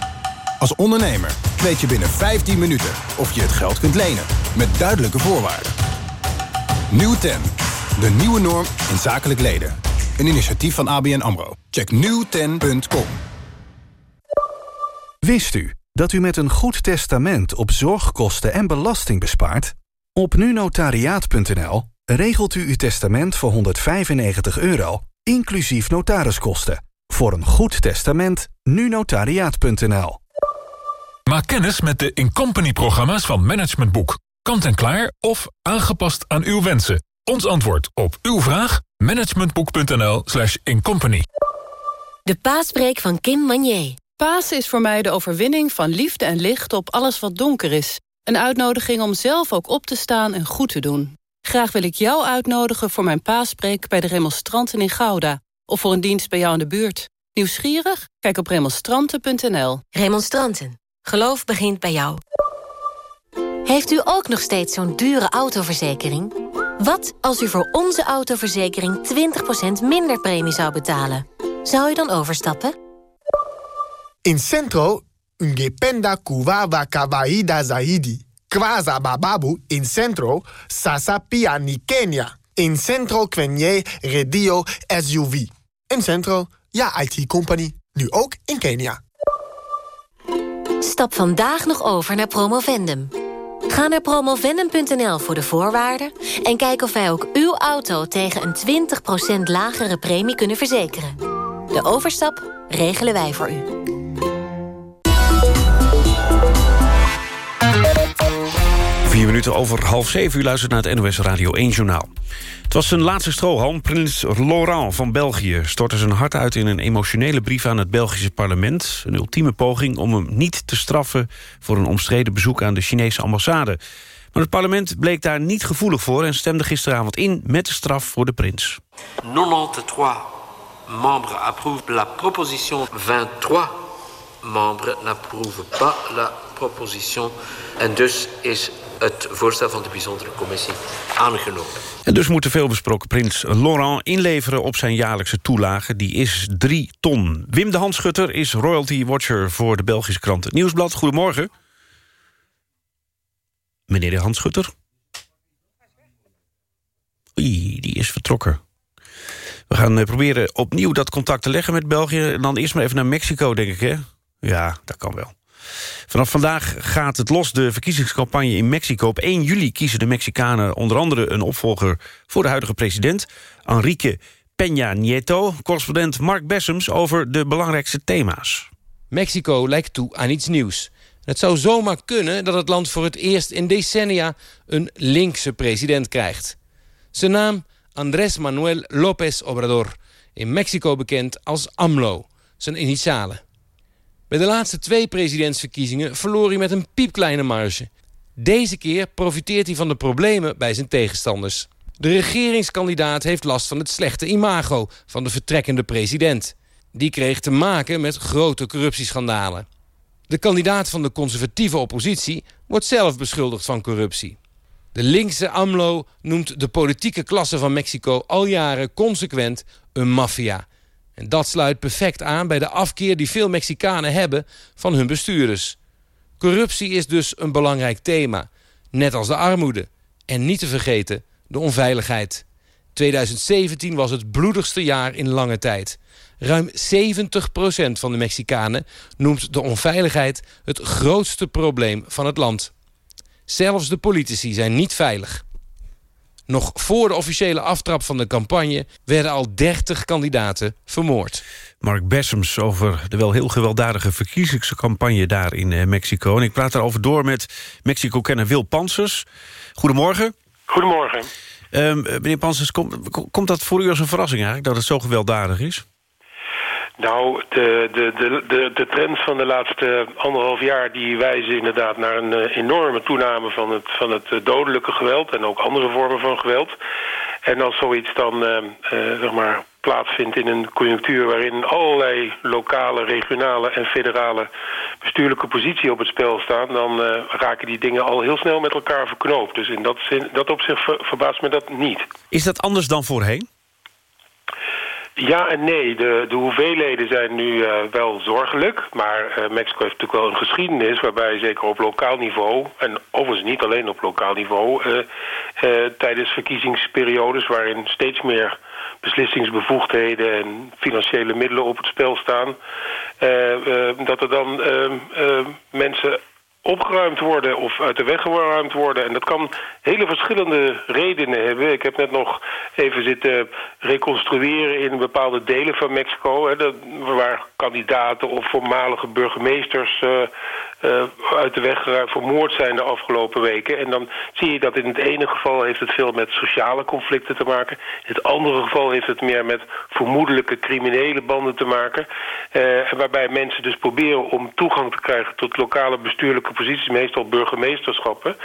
Als ondernemer weet je binnen 15 minuten of je het geld kunt lenen. Met duidelijke voorwaarden. Nieuw 10. De nieuwe norm in zakelijk leden. Een initiatief van ABN AMRO. Check nieuwten.com. Wist u dat u met een goed testament op zorgkosten en belasting bespaart? Op nunotariaat.nl regelt u uw testament voor 195 euro, inclusief notariskosten. Voor een goed testament, nunotariaat.nl. Maak kennis met de Incompany-programma's van Management Boek. Kant en klaar of aangepast aan uw wensen. Ons antwoord op uw vraag? managementboek.nl slash incompany. De paaspreek van Kim Manier. Paas is voor mij de overwinning van liefde en licht op alles wat donker is. Een uitnodiging om zelf ook op te staan en goed te doen. Graag wil ik jou uitnodigen voor mijn paaspreek bij de remonstranten in Gouda. Of voor een dienst bij jou in de buurt. Nieuwsgierig? Kijk op remonstranten.nl. Remonstranten. Geloof begint bij jou. Heeft u ook nog steeds zo'n dure autoverzekering? Wat als u voor onze autoverzekering 20% minder premie zou betalen? Zou u dan overstappen? In Centro, ungependa kuwawa kawaida zaidi. Kwaza bababu in Centro, sasa pia ni. In Centro kwenye redio SUV. In Centro, ja IT-company. Nu ook in Kenia. Stap vandaag nog over naar Promovendum. Ga naar promovendum.nl voor de voorwaarden... en kijk of wij ook uw auto tegen een 20% lagere premie kunnen verzekeren. De overstap regelen wij voor u. Vier minuten over half zeven. U luistert naar het NOS Radio 1 Journaal. Het was zijn laatste strohalm. Prins Laurent van België stortte zijn hart uit... in een emotionele brief aan het Belgische parlement. Een ultieme poging om hem niet te straffen... voor een omstreden bezoek aan de Chinese ambassade. Maar het parlement bleek daar niet gevoelig voor... en stemde gisteravond in met de straf voor de prins. 93 membres approuvent la proposition 23 membres n'approuvent pas la proposition. En dus is het voorstel van de bijzondere commissie aangenomen. En dus moet de veelbesproken prins Laurent inleveren op zijn jaarlijkse toelage. Die is 3 ton. Wim de Handschutter is royalty watcher voor de Belgische krant Nieuwsblad. Goedemorgen. Meneer de Handschutter. Oei, die is vertrokken. We gaan eh, proberen opnieuw dat contact te leggen met België. En dan eerst maar even naar Mexico, denk ik, hè? Ja, dat kan wel. Vanaf vandaag gaat het los, de verkiezingscampagne in Mexico. Op 1 juli kiezen de Mexicanen onder andere een opvolger... voor de huidige president, Enrique Peña Nieto. Correspondent Mark Bessems over de belangrijkste thema's. Mexico lijkt toe aan iets nieuws. Het zou zomaar kunnen dat het land voor het eerst in decennia... een linkse president krijgt. Zijn naam Andrés Manuel López Obrador. In Mexico bekend als AMLO, zijn initialen. Bij de laatste twee presidentsverkiezingen verloor hij met een piepkleine marge. Deze keer profiteert hij van de problemen bij zijn tegenstanders. De regeringskandidaat heeft last van het slechte imago van de vertrekkende president. Die kreeg te maken met grote corruptieschandalen. De kandidaat van de conservatieve oppositie wordt zelf beschuldigd van corruptie. De linkse AMLO noemt de politieke klasse van Mexico al jaren consequent een maffia. En dat sluit perfect aan bij de afkeer die veel Mexicanen hebben van hun bestuurders. Corruptie is dus een belangrijk thema, net als de armoede. En niet te vergeten, de onveiligheid. 2017 was het bloedigste jaar in lange tijd. Ruim 70% van de Mexicanen noemt de onveiligheid het grootste probleem van het land. Zelfs de politici zijn niet veilig. Nog voor de officiële aftrap van de campagne... werden al 30 kandidaten vermoord. Mark Bessems over de wel heel gewelddadige verkiezingscampagne daar in eh, Mexico. En ik praat daarover door met Mexico-kenner Wil Pansers. Goedemorgen. Goedemorgen. Um, meneer Pansers, komt, komt dat voor u als een verrassing eigenlijk... dat het zo gewelddadig is? Nou, de, de, de, de, de trends van de laatste anderhalf jaar... die wijzen inderdaad naar een uh, enorme toename van het, van het uh, dodelijke geweld... en ook andere vormen van geweld. En als zoiets dan, uh, zeg maar, plaatsvindt in een conjunctuur... waarin allerlei lokale, regionale en federale bestuurlijke positie op het spel staan... dan raken die dingen al heel snel met elkaar verknoopt. Dus in dat, zin, dat opzicht ver, verbaast me dat niet. Is dat anders dan voorheen? Ja en nee. De, de hoeveelheden zijn nu uh, wel zorgelijk. Maar uh, Mexico heeft natuurlijk wel een geschiedenis... waarbij zeker op lokaal niveau... en overigens niet alleen op lokaal niveau... Uh, tijdens verkiezingsperiodes waarin steeds meer beslissingsbevoegdheden... en financiële middelen op het spel staan... dat er dan mensen opgeruimd worden of uit de weg geruimd worden. En dat kan hele verschillende redenen hebben. Ik heb net nog even zitten reconstrueren in bepaalde delen van Mexico... Hè, waar kandidaten of voormalige burgemeesters... Uh, uit de weg vermoord zijn de afgelopen weken. En dan zie je dat in het ene geval heeft het veel met sociale conflicten te maken. In het andere geval heeft het meer met vermoedelijke criminele banden te maken. Uh, waarbij mensen dus proberen om toegang te krijgen tot lokale bestuurlijke posities, meestal burgemeesterschappen.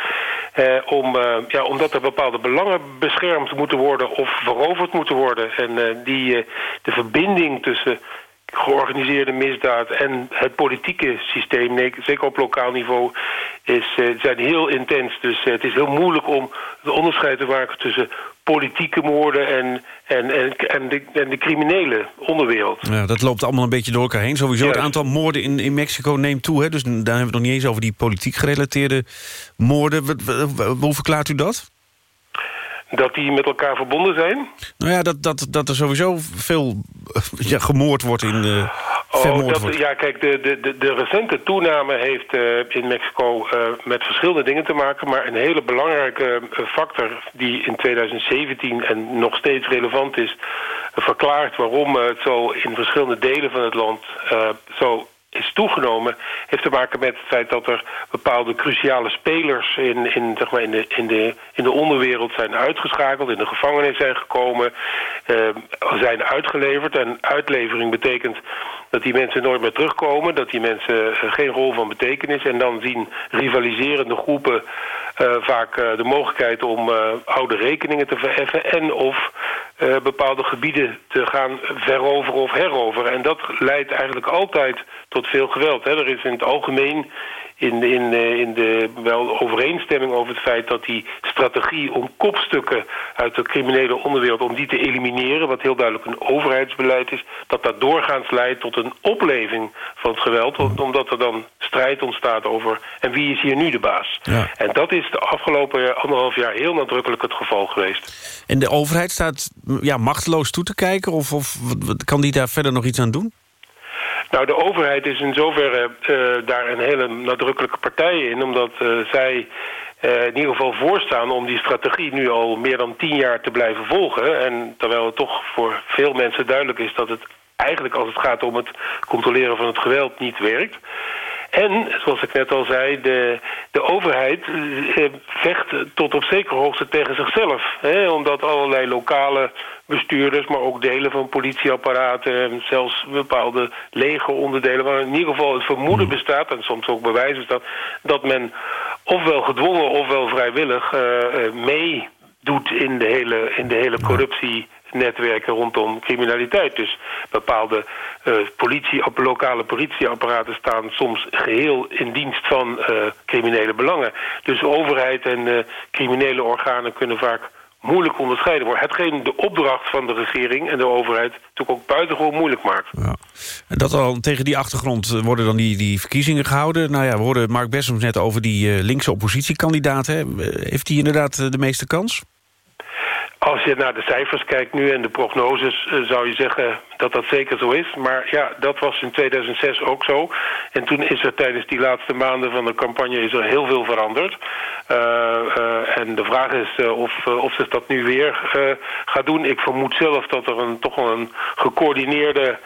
Uh, om, ja, omdat er bepaalde belangen beschermd moeten worden of veroverd moeten worden. En die, de verbinding tussen georganiseerde misdaad en het politieke systeem, nee, zeker op lokaal niveau, is, uh, zijn heel intens. Dus uh, het is heel moeilijk om het onderscheid te maken tussen politieke moorden en, en, en, en, de, en de criminele onderwereld. Ja, dat loopt allemaal een beetje door elkaar heen. Sowieso ja. het aantal moorden in, in Mexico neemt toe. Hè? Dus daar hebben we het nog niet eens over die politiek gerelateerde moorden. Hoe verklaart u dat? Dat die met elkaar verbonden zijn? Nou ja, dat, dat, dat er sowieso veel ja, gemoord wordt in... Uh, oh, dat. Ja, kijk, de, de, de recente toename heeft uh, in Mexico uh, met verschillende dingen te maken... maar een hele belangrijke factor die in 2017 en nog steeds relevant is... verklaart waarom het zo in verschillende delen van het land zo is toegenomen... heeft te maken met het feit dat er bepaalde cruciale spelers... in, in, in, de, in, de, in de onderwereld zijn uitgeschakeld, in de gevangenis zijn gekomen... Uh, zijn uitgeleverd. En uitlevering betekent dat die mensen nooit meer terugkomen... dat die mensen geen rol van betekenis... en dan zien rivaliserende groepen vaak uh, de mogelijkheid om uh, oude rekeningen te verheffen... en of bepaalde gebieden te gaan veroveren of heroveren. En dat leidt eigenlijk altijd tot veel geweld. Hè. Er is in het algemeen in, in, in de wel overeenstemming over het feit dat die strategie om kopstukken uit de criminele onderwereld, om die te elimineren, wat heel duidelijk een overheidsbeleid is, dat dat doorgaans leidt tot een opleving van het geweld, omdat er dan strijd ontstaat over en wie is hier nu de baas. Ja. En dat is de afgelopen anderhalf jaar heel nadrukkelijk het geval geweest. En de overheid staat ja, machteloos toe te kijken of, of kan die daar verder nog iets aan doen? Nou, de overheid is in zoverre uh, daar een hele nadrukkelijke partij in... omdat uh, zij eh, in ieder geval voorstaan om die strategie nu al meer dan tien jaar te blijven volgen. En terwijl het toch voor veel mensen duidelijk is dat het eigenlijk als het gaat om het controleren van het geweld niet werkt. En, zoals ik net al zei, de, de overheid eh, vecht tot op zekere hoogte tegen zichzelf. Hè? Omdat allerlei lokale bestuurders, maar ook delen van politieapparaten... en zelfs bepaalde legeronderdelen, waar in ieder geval het vermoeden bestaat... en soms ook bewijs is dat, dat men ofwel gedwongen ofwel vrijwillig uh, meedoet in de hele, in de hele corruptie netwerken rondom criminaliteit. Dus bepaalde uh, politie, lokale politieapparaten staan soms geheel in dienst van uh, criminele belangen. Dus overheid en uh, criminele organen kunnen vaak moeilijk onderscheiden worden. Hetgeen de opdracht van de regering en de overheid natuurlijk ook buitengewoon moeilijk maakt. Ja. En dat al tegen die achtergrond worden dan die, die verkiezingen gehouden. Nou ja, we hoorden Mark Bessems net over die linkse oppositiekandidaat. Hè. Heeft hij inderdaad de meeste kans? Als je naar de cijfers kijkt nu en de prognoses... Uh, zou je zeggen dat dat zeker zo is. Maar ja, dat was in 2006 ook zo. En toen is er tijdens die laatste maanden van de campagne... is er heel veel veranderd. Uh, uh, en de vraag is of, of ze dat nu weer gaat doen. Ik vermoed zelf dat er een, toch wel een gecoördineerde...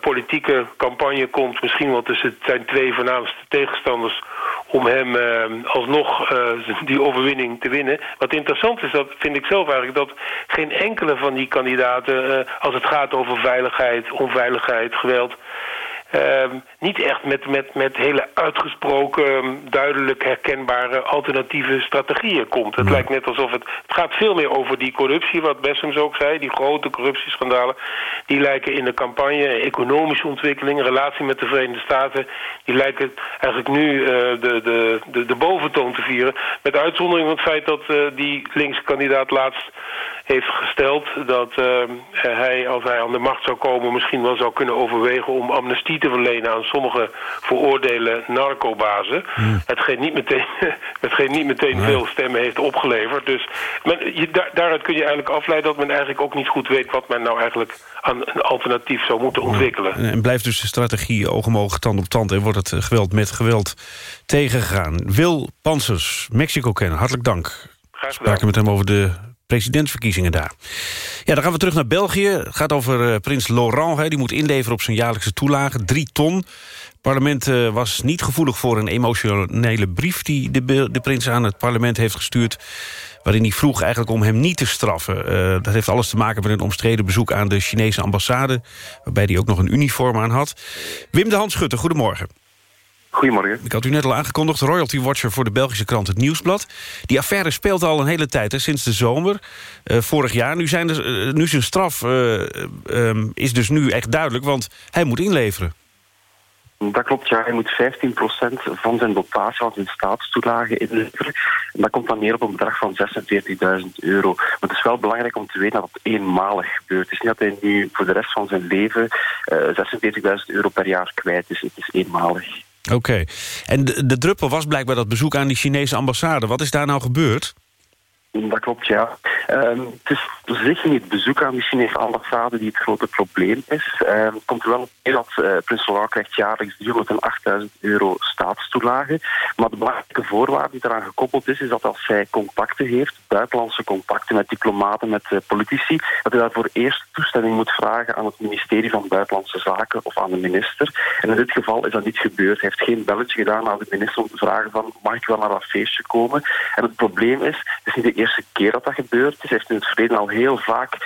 politieke campagne komt. Misschien wel tussen zijn twee voornaamste tegenstanders om hem uh, alsnog uh, die overwinning te winnen. Wat interessant is, dat vind ik zelf eigenlijk... dat geen enkele van die kandidaten, als het gaat over veiligheid, onveiligheid, geweld... Uh, niet echt met, met, met hele uitgesproken, ehm, duidelijk herkenbare alternatieve strategieën komt. Het lijkt net alsof het... Het gaat veel meer over die corruptie, wat Bessems ook zei. Die grote corruptieschandalen. Die lijken in de campagne, economische ontwikkeling, relatie met de Verenigde Staten... die lijken eigenlijk nu uh, de, de, de, de boventoon te vieren. Met uitzondering van het feit dat uh, die linkse kandidaat laatst heeft gesteld dat uh, hij, als hij aan de macht zou komen... misschien wel zou kunnen overwegen om amnestie te verlenen... aan sommige veroordelen narcobazen. Hmm. Hetgeen niet meteen, hetgeen niet meteen nee. veel stemmen heeft opgeleverd. Dus men, je, daar, daaruit kun je eigenlijk afleiden dat men eigenlijk ook niet goed weet... wat men nou eigenlijk aan een alternatief zou moeten ontwikkelen. En blijft dus de strategie oog tand op tand... en wordt het eh, geweld met geweld tegengegaan. Wil Pansers, Mexico kennen, hartelijk dank. Graag gedaan. Spraken met hem over de presidentsverkiezingen daar. Ja, dan gaan we terug naar België. Het gaat over uh, prins Laurent. Hè. Die moet inleveren op zijn jaarlijkse toelage. Drie ton. Het parlement uh, was niet gevoelig voor een emotionele brief... die de, de prins aan het parlement heeft gestuurd waarin hij vroeg eigenlijk om hem niet te straffen. Uh, dat heeft alles te maken met een omstreden bezoek aan de Chinese ambassade... waarbij hij ook nog een uniform aan had. Wim de Handschutter, goedemorgen. Goedemorgen. Ik had u net al aangekondigd, Royalty Watcher voor de Belgische krant Het Nieuwsblad. Die affaire speelt al een hele tijd, hè, sinds de zomer, uh, vorig jaar. Nu, zijn er, uh, nu zijn straf uh, is dus nu echt duidelijk, want hij moet inleveren. Dat klopt, ja. Hij moet 15% van zijn dotatie, van zijn staatstoelage inleveren. En dat komt dan neer op een bedrag van 46.000 euro. Maar het is wel belangrijk om te weten dat het eenmalig gebeurt. Het is niet dat hij nu voor de rest van zijn leven 46.000 euro per jaar kwijt is. Het is eenmalig. Oké. En de, druppel was blijkbaar dat bezoek aan die Chinese ambassade. Wat is daar nou gebeurd? Dat klopt, ja. Um, het is zeker niet het bezoek aan de Chinese ambassade die het grote probleem is. Um, het komt er wel in dat uh, Prins Laurent krijgt jaarlijks 308.000 euro staatstoelage. Maar de belangrijke voorwaarde die eraan gekoppeld is, is dat als hij contacten heeft, buitenlandse contacten met diplomaten, met uh, politici, dat hij daarvoor eerst toestemming moet vragen aan het ministerie van Buitenlandse Zaken of aan de minister. En in dit geval is dat niet gebeurd. Hij heeft geen belletje gedaan aan de minister om te vragen van mag ik wel naar dat feestje komen? En het probleem is, het is niet de eerste keer dat dat gebeurd is. Hij heeft in het verleden al heel vaak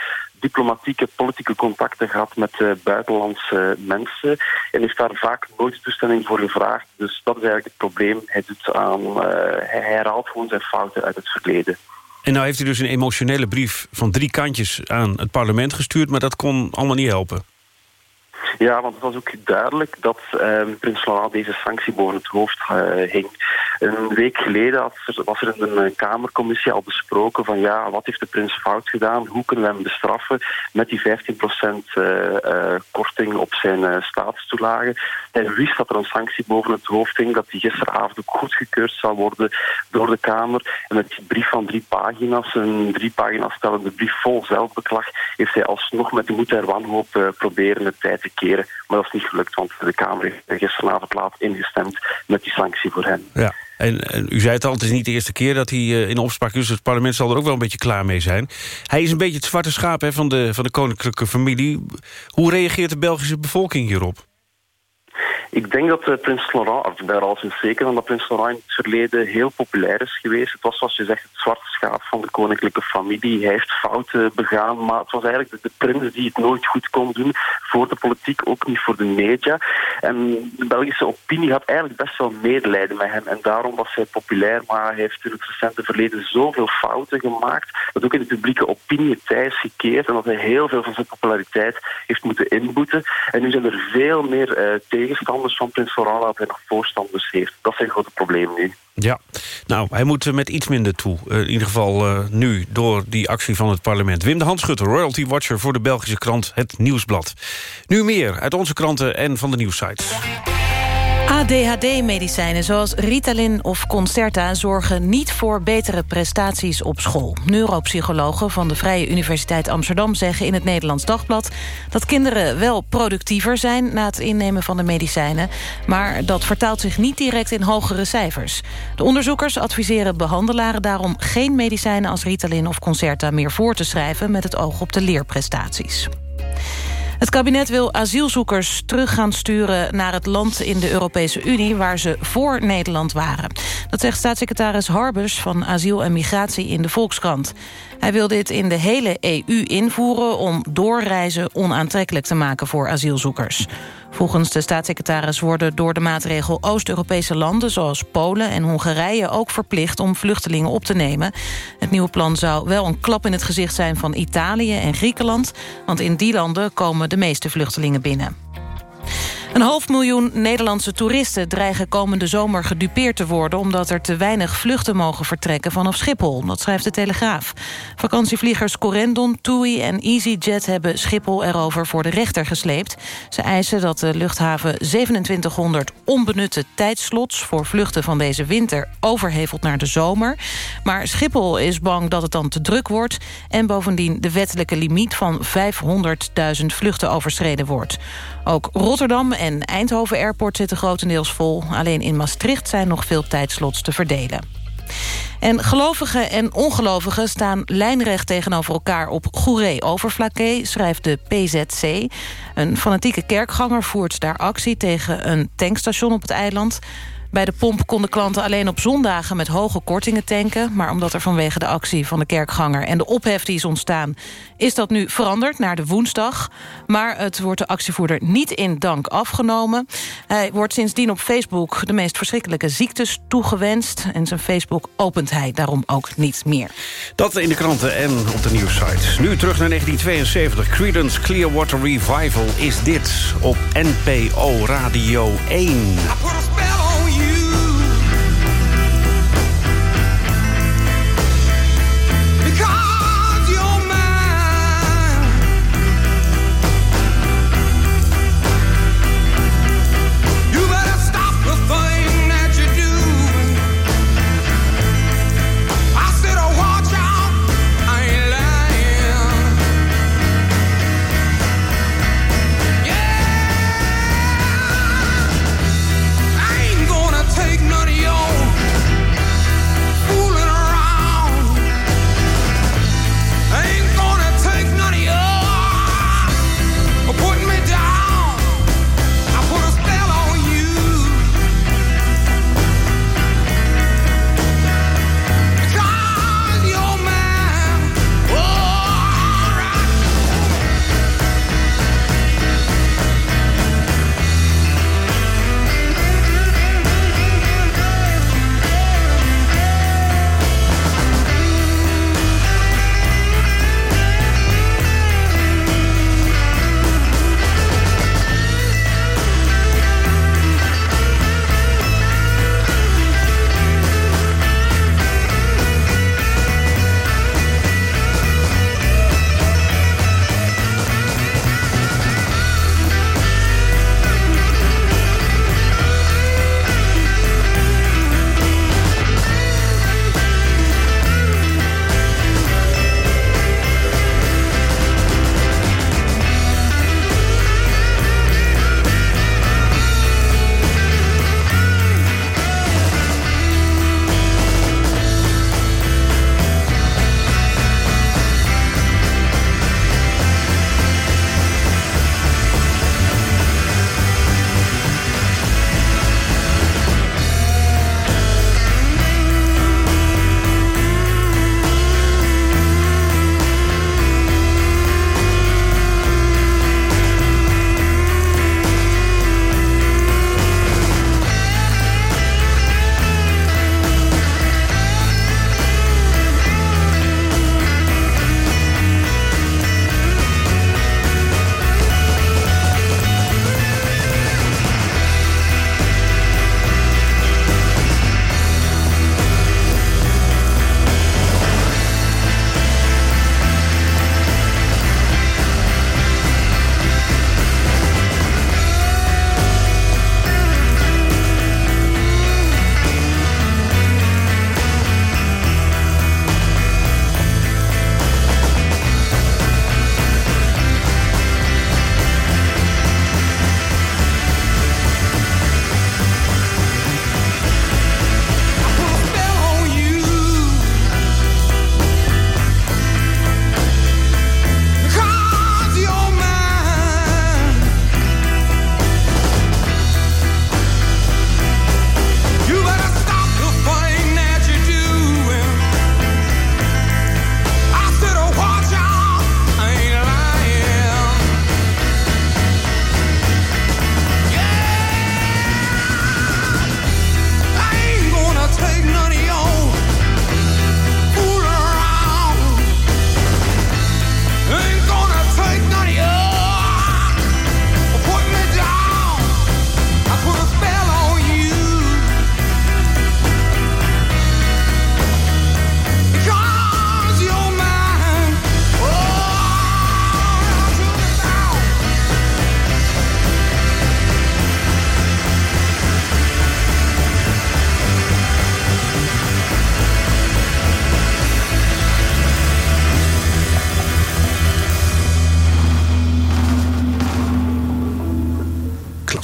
diplomatieke, politieke contacten gehad met uh, buitenlandse mensen. En heeft daar vaak nooit toestemming voor gevraagd. Dus dat is eigenlijk het probleem. Hij, doet aan, uh, hij herhaalt gewoon zijn fouten uit het verleden. En nou heeft hij dus een emotionele brief van drie kantjes aan het parlement gestuurd... maar dat kon allemaal niet helpen. Ja, want het was ook duidelijk dat uh, Prins Laurent deze sanctie boven het hoofd uh, hing. Een week geleden was er in een Kamercommissie al besproken van ja, wat heeft de prins fout gedaan? Hoe kunnen we hem bestraffen met die 15% uh, uh, korting op zijn uh, staatstoelage? Hij wist dat er een sanctie boven het hoofd hing, dat die gisteravond ook goedgekeurd zou worden door de Kamer. En met die brief van drie pagina's, een drie pagina's stellende brief vol zelfbeklag, heeft hij alsnog met de moed en wanhoop proberen de tijd te Maar dat is niet gelukt, want de Kamer heeft gisteravond laat ingestemd met die sanctie voor hem. Ja. En, en, u zei het al, het is niet de eerste keer dat hij uh, in opspraak is... dus het parlement zal er ook wel een beetje klaar mee zijn. Hij is een beetje het zwarte schaap hè, van, de, van de koninklijke familie. Hoe reageert de Belgische bevolking hierop? Ik denk dat uh, Prins Laurent, of ik ben er al zeker van dat Prins Laurent in het verleden heel populair is geweest. Het was zoals je zegt het zwarte schaap van de koninklijke familie. Hij heeft fouten begaan, maar het was eigenlijk de, prins die het nooit goed kon doen. Voor de politiek, ook niet voor de media. En de Belgische opinie had eigenlijk best wel medelijden met hem. En daarom was hij populair, maar hij heeft in het recente verleden zoveel fouten gemaakt. Dat ook in de publieke opinie het tij is gekeerd. En dat hij heel veel van zijn populariteit heeft moeten inboeten. En nu zijn er veel meer uh, tegenstanders van Prins Laurent dat hij nog voorstanders heeft. Dat een grote probleem nu. Ja, nou, hij moet met iets minder toe. Uh, in ieder geval uh, nu, door die actie van het parlement. Wim de Handschutter, royalty watcher voor de Belgische krant Het Nieuwsblad. Nu meer uit onze kranten en van de nieuwssites. ADHD-medicijnen zoals Ritalin of Concerta zorgen niet voor betere prestaties op school. Neuropsychologen van de Vrije Universiteit Amsterdam zeggen in het Nederlands Dagblad dat kinderen wel productiever zijn na het innemen van de medicijnen, maar dat vertaalt zich niet direct in hogere cijfers. De onderzoekers adviseren behandelaren daarom geen medicijnen als Ritalin of Concerta meer voor te schrijven met het oog op de leerprestaties. Het kabinet wil asielzoekers terug gaan sturen naar het land in de Europese Unie... waar ze voor Nederland waren. Dat zegt staatssecretaris Harbers van Asiel en Migratie in de Volkskrant. Hij wil dit in de hele EU invoeren om doorreizen onaantrekkelijk te maken voor asielzoekers. Volgens de staatssecretaris worden door de maatregel Oost-Europese landen... zoals Polen en Hongarije ook verplicht om vluchtelingen op te nemen. Het nieuwe plan zou wel een klap in het gezicht zijn van Italië en Griekenland... want in die landen komen de meeste vluchtelingen binnen. Een half miljoen Nederlandse toeristen dreigen komende zomer gedupeerd te worden... omdat er te weinig vluchten mogen vertrekken vanaf Schiphol. Dat schrijft de Telegraaf. Vakantievliegers Corendon, TUI en EasyJet hebben Schiphol erover voor de rechter gesleept. Ze eisen dat de luchthaven 2700 onbenutte tijdslots... voor vluchten van deze winter overhevelt naar de zomer. Maar Schiphol is bang dat het dan te druk wordt... en bovendien de wettelijke limiet van 500.000 vluchten overschreden wordt. Ook Rotterdam Eindhoven Airport zitten grotendeels vol. Alleen in Maastricht zijn nog veel tijdslots te verdelen. En gelovigen en ongelovigen staan lijnrecht tegenover elkaar op Goeree-Overflakkee, schrijft de PZC. Een fanatieke kerkganger voert daar actie tegen een tankstation op het eiland. Bij de pomp konden klanten alleen op zondagen met hoge kortingen tanken. Maar omdat er vanwege de actie van de kerkganger en de ophef die is ontstaan... is dat nu veranderd naar de woensdag. Maar het wordt de actievoerder niet in dank afgenomen. Hij wordt sindsdien op Facebook de meest verschrikkelijke ziektes toegewenst. En zijn Facebook opent hij daarom ook niet meer. Dat in de kranten en op de nieuwsites. Nu terug naar 1972. Creedence Clearwater Revival is dit op NPO Radio 1.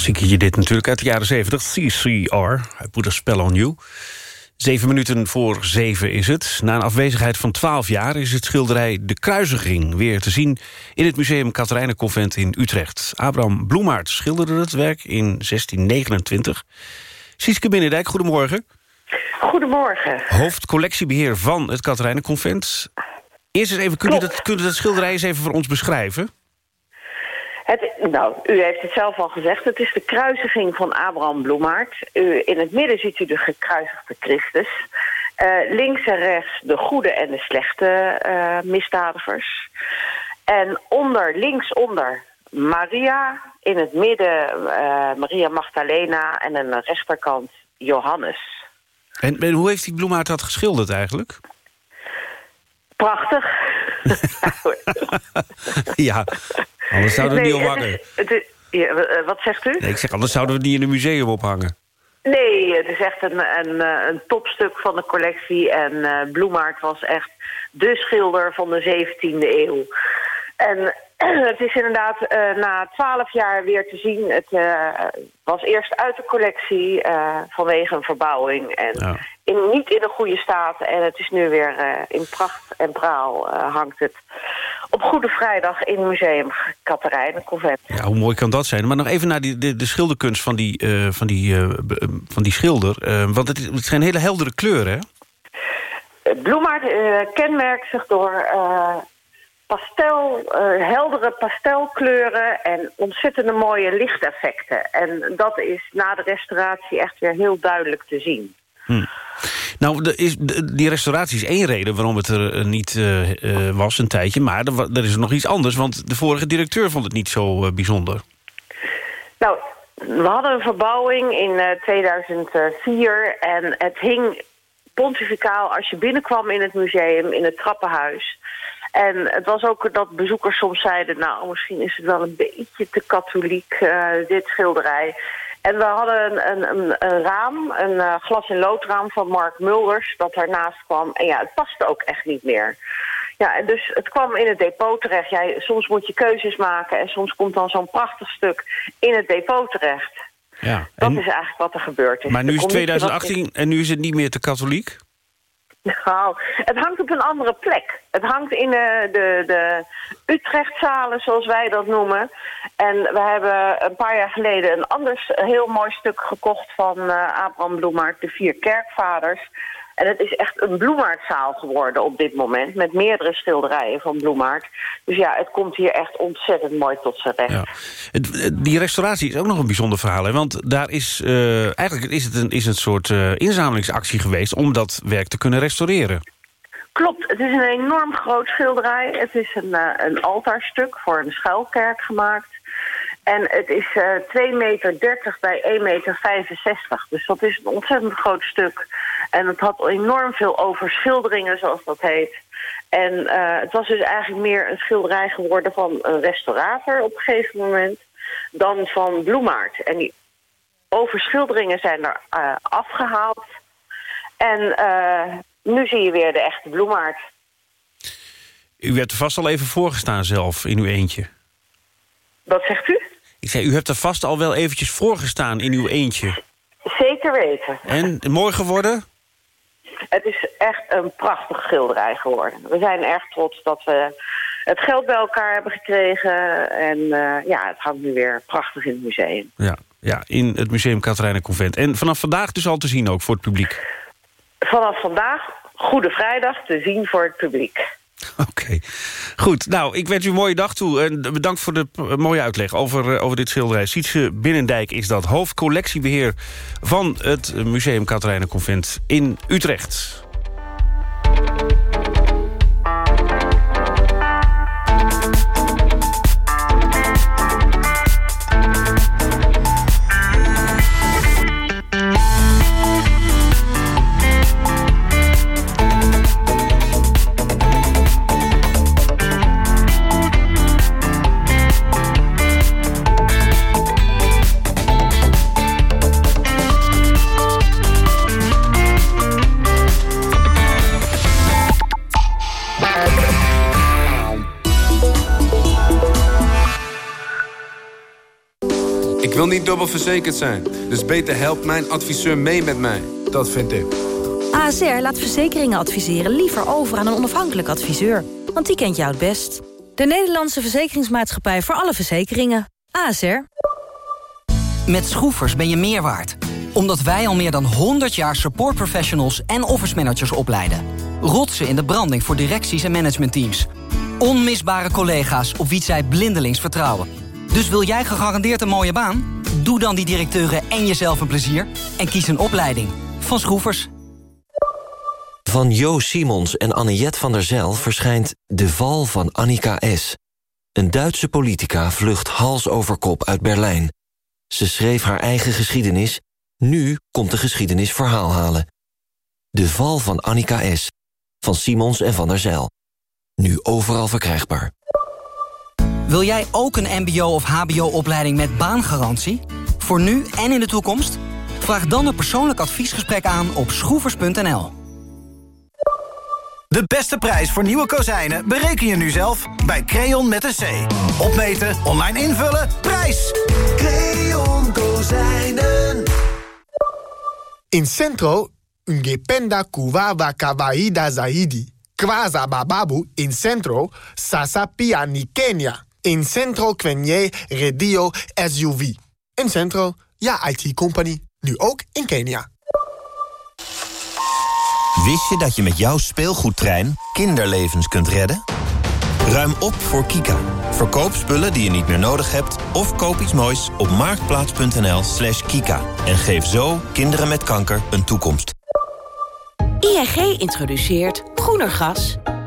Klassiekje dit natuurlijk uit de jaren 70. CCR, I put a spell on you. Zeven minuten voor zeven is het. Na een afwezigheid van twaalf jaar is het schilderij De Kruisiging... weer te zien in het Museum Katerijnenconvent in Utrecht. Abraham Bloemaert schilderde het werk in 1629. Sieske Binnendijk, goedemorgen. Goedemorgen. Hoofdcollectiebeheer van het Katerijnenconvent. Eerst eens even, kunt u, dat, kunt u dat schilderij eens even voor ons beschrijven? Het, nou, u heeft het zelf al gezegd. Het is de kruisiging van Abraham Bloemaert. U, in het midden ziet u de gekruisigde Christus. Uh, links en rechts de goede en de slechte uh, misdadigers. En onder, linksonder Maria. In het midden uh, Maria Magdalena. En aan de rechterkant Johannes. En, en hoe heeft die Bloemaert dat geschilderd eigenlijk? Prachtig. ja, anders zouden we Nee, niet ophangen. het is- ja, eh, wat zegt u? Nee, ik zeg, anders zouden we die in een museum ophangen. Nee, het is echt een, een, eh, een topstuk van de collectie. En Bloemaert was echt de schilder van de 17e eeuw. En het is inderdaad eh, na twaalf jaar weer te zien. Het eh, was eerst uit de collectie eh, vanwege een verbouwing. En in, niet in een goede staat. En het is nu weer in pracht en praal hangt het. Op Goede Vrijdag in het museum Katerijnen Convent. Ja, hoe mooi kan dat zijn? Maar nog even naar die, de, de schilderkunst van die, van die, van die schilder. Want het, is- het zijn hele heldere kleuren, hè? Bloemaert eh, kenmerkt zich door pastel, eh, heldere pastelkleuren en ontzettende mooie lichteffecten. En dat is na de restauratie echt weer heel duidelijk te zien. Hm. Nou, de, is, de- die restauratie is één reden waarom het er eh, niet eh, was een tijdje. Maar er, er is nog iets anders, want de vorige directeur vond het niet zo bijzonder. Nou, we hadden een verbouwing in eh, 2004 en het hing pontificaal als je binnenkwam in het museum, in het trappenhuis. En het was ook dat bezoekers soms zeiden... nou, misschien is het wel een beetje te katholiek, eh, dit schilderij. En we hadden een, een, een, raam, een eh, glas- en loodraam van Mark Mulders... dat daarnaast kwam. En ja, het paste ook echt niet meer. Ja, en dus het kwam in het depot terecht. Soms moet je keuzes maken... en soms komt dan zo'n prachtig stuk in het depot terecht. Ja. Dat is eigenlijk wat er gebeurd is. Maar nu is het commissie was 2018 en nu is het niet meer te katholiek? Nou, het hangt op een andere plek. Het hangt in de, de, de Utrechtzalen, zoals wij dat noemen. En we hebben een paar jaar geleden een ander s- heel mooi stuk gekocht van eh, Abraham Bloemaert, de Vier Kerkvaders. En het is echt een Bloemaertzaal geworden op dit moment, met meerdere schilderijen van Bloemaert. Dus ja, het komt hier echt ontzettend mooi tot zijn recht. Het- die restauratie is ook nog een bijzonder verhaal. Hè? Want daar is, eh, eigenlijk is het een, is een soort eh, inzamelingsactie geweest... om dat werk te kunnen restaureren. Klopt, het is een enorm groot schilderij. Het is een, eh, een altaarstuk voor een schuilkerk gemaakt. En het is eh 2,30 meter bij 1,65 meter. Dus dat is een ontzettend groot stuk. En het had enorm veel overschilderingen, zoals dat heet. En eh, het was dus eigenlijk meer een schilderij geworden van een restaurator op een gegeven moment... dan van Bloemaert. En die overschilderingen zijn er eh, afgehaald. En eh, nu zie je weer de echte Bloemaert. U hebt er vast al even voorgestaan zelf, in uw eentje. Wat zegt u? Ik zei, u hebt er vast al wel eventjes voorgestaan in uw eentje. Zeker weten. En, mooi geworden? Het is echt een prachtig schilderij geworden. We zijn erg trots dat we het geld bij elkaar hebben gekregen. En eh, ja, het hangt nu weer prachtig in het museum. Ja, ja in het Museum Katerijnen Convent. En vanaf vandaag dus al te zien ook voor het publiek. Vanaf vandaag, Goede Vrijdag, te zien voor het publiek. Oké. Goed, nou, ik wens u een mooie dag toe. En bedankt voor de mooie uitleg over, eh, over dit schilderij. Sietse Binnendijk is dat hoofdcollectiebeheer... van het Museum Katerijnen Convent in Utrecht. Niet dubbel verzekerd zijn. Dus beter helpt mijn adviseur mee met mij. Dat vind ik. ASR laat verzekeringen adviseren liever over aan een onafhankelijk adviseur. Want die kent jou het best. De Nederlandse Verzekeringsmaatschappij voor alle verzekeringen. ASR. Met Schroefers ben je meer waard. Omdat wij al meer dan 100 jaar support professionals en office managers opleiden. Rotsen in de branding voor directies en managementteams. Onmisbare collega's op wie zij blindelings vertrouwen. Dus wil jij gegarandeerd een mooie baan? Doe dan die directeuren en jezelf een plezier. En kies een opleiding. Van Schroefers. Van Jo Simons en Anniette van der Zijl verschijnt De Val van Annika S. Een Duitse politica vlucht hals over kop uit Berlijn. Ze schreef haar eigen geschiedenis. Nu komt de geschiedenis verhaal halen. De Val van Annika S. Van Simons en van der Zijl. Nu overal verkrijgbaar. Wil jij ook een mbo- of hbo-opleiding met baangarantie? Voor nu en in de toekomst? Vraag dan een persoonlijk adviesgesprek aan op schroevers.nl. De beste prijs voor nieuwe kozijnen bereken je nu zelf bij Creon met een C. Opmeten, online invullen, prijs! Creon Kozijnen. In Centro, ungependa kuwawa kawaida zaidi. Kwaza bababu in Centro, sasa pia ni Kenya. In Centro kwenye radio SUV. In Centro, ja IT-company. Nu ook in Kenia. Wist je dat je met jouw speelgoedtrein kinderlevens kunt redden? Ruim op voor Kika. Verkoop spullen die je niet meer nodig hebt... of koop iets moois op marktplaats.nl slash kika. En geef zo kinderen met kanker een toekomst. ING introduceert groener gas.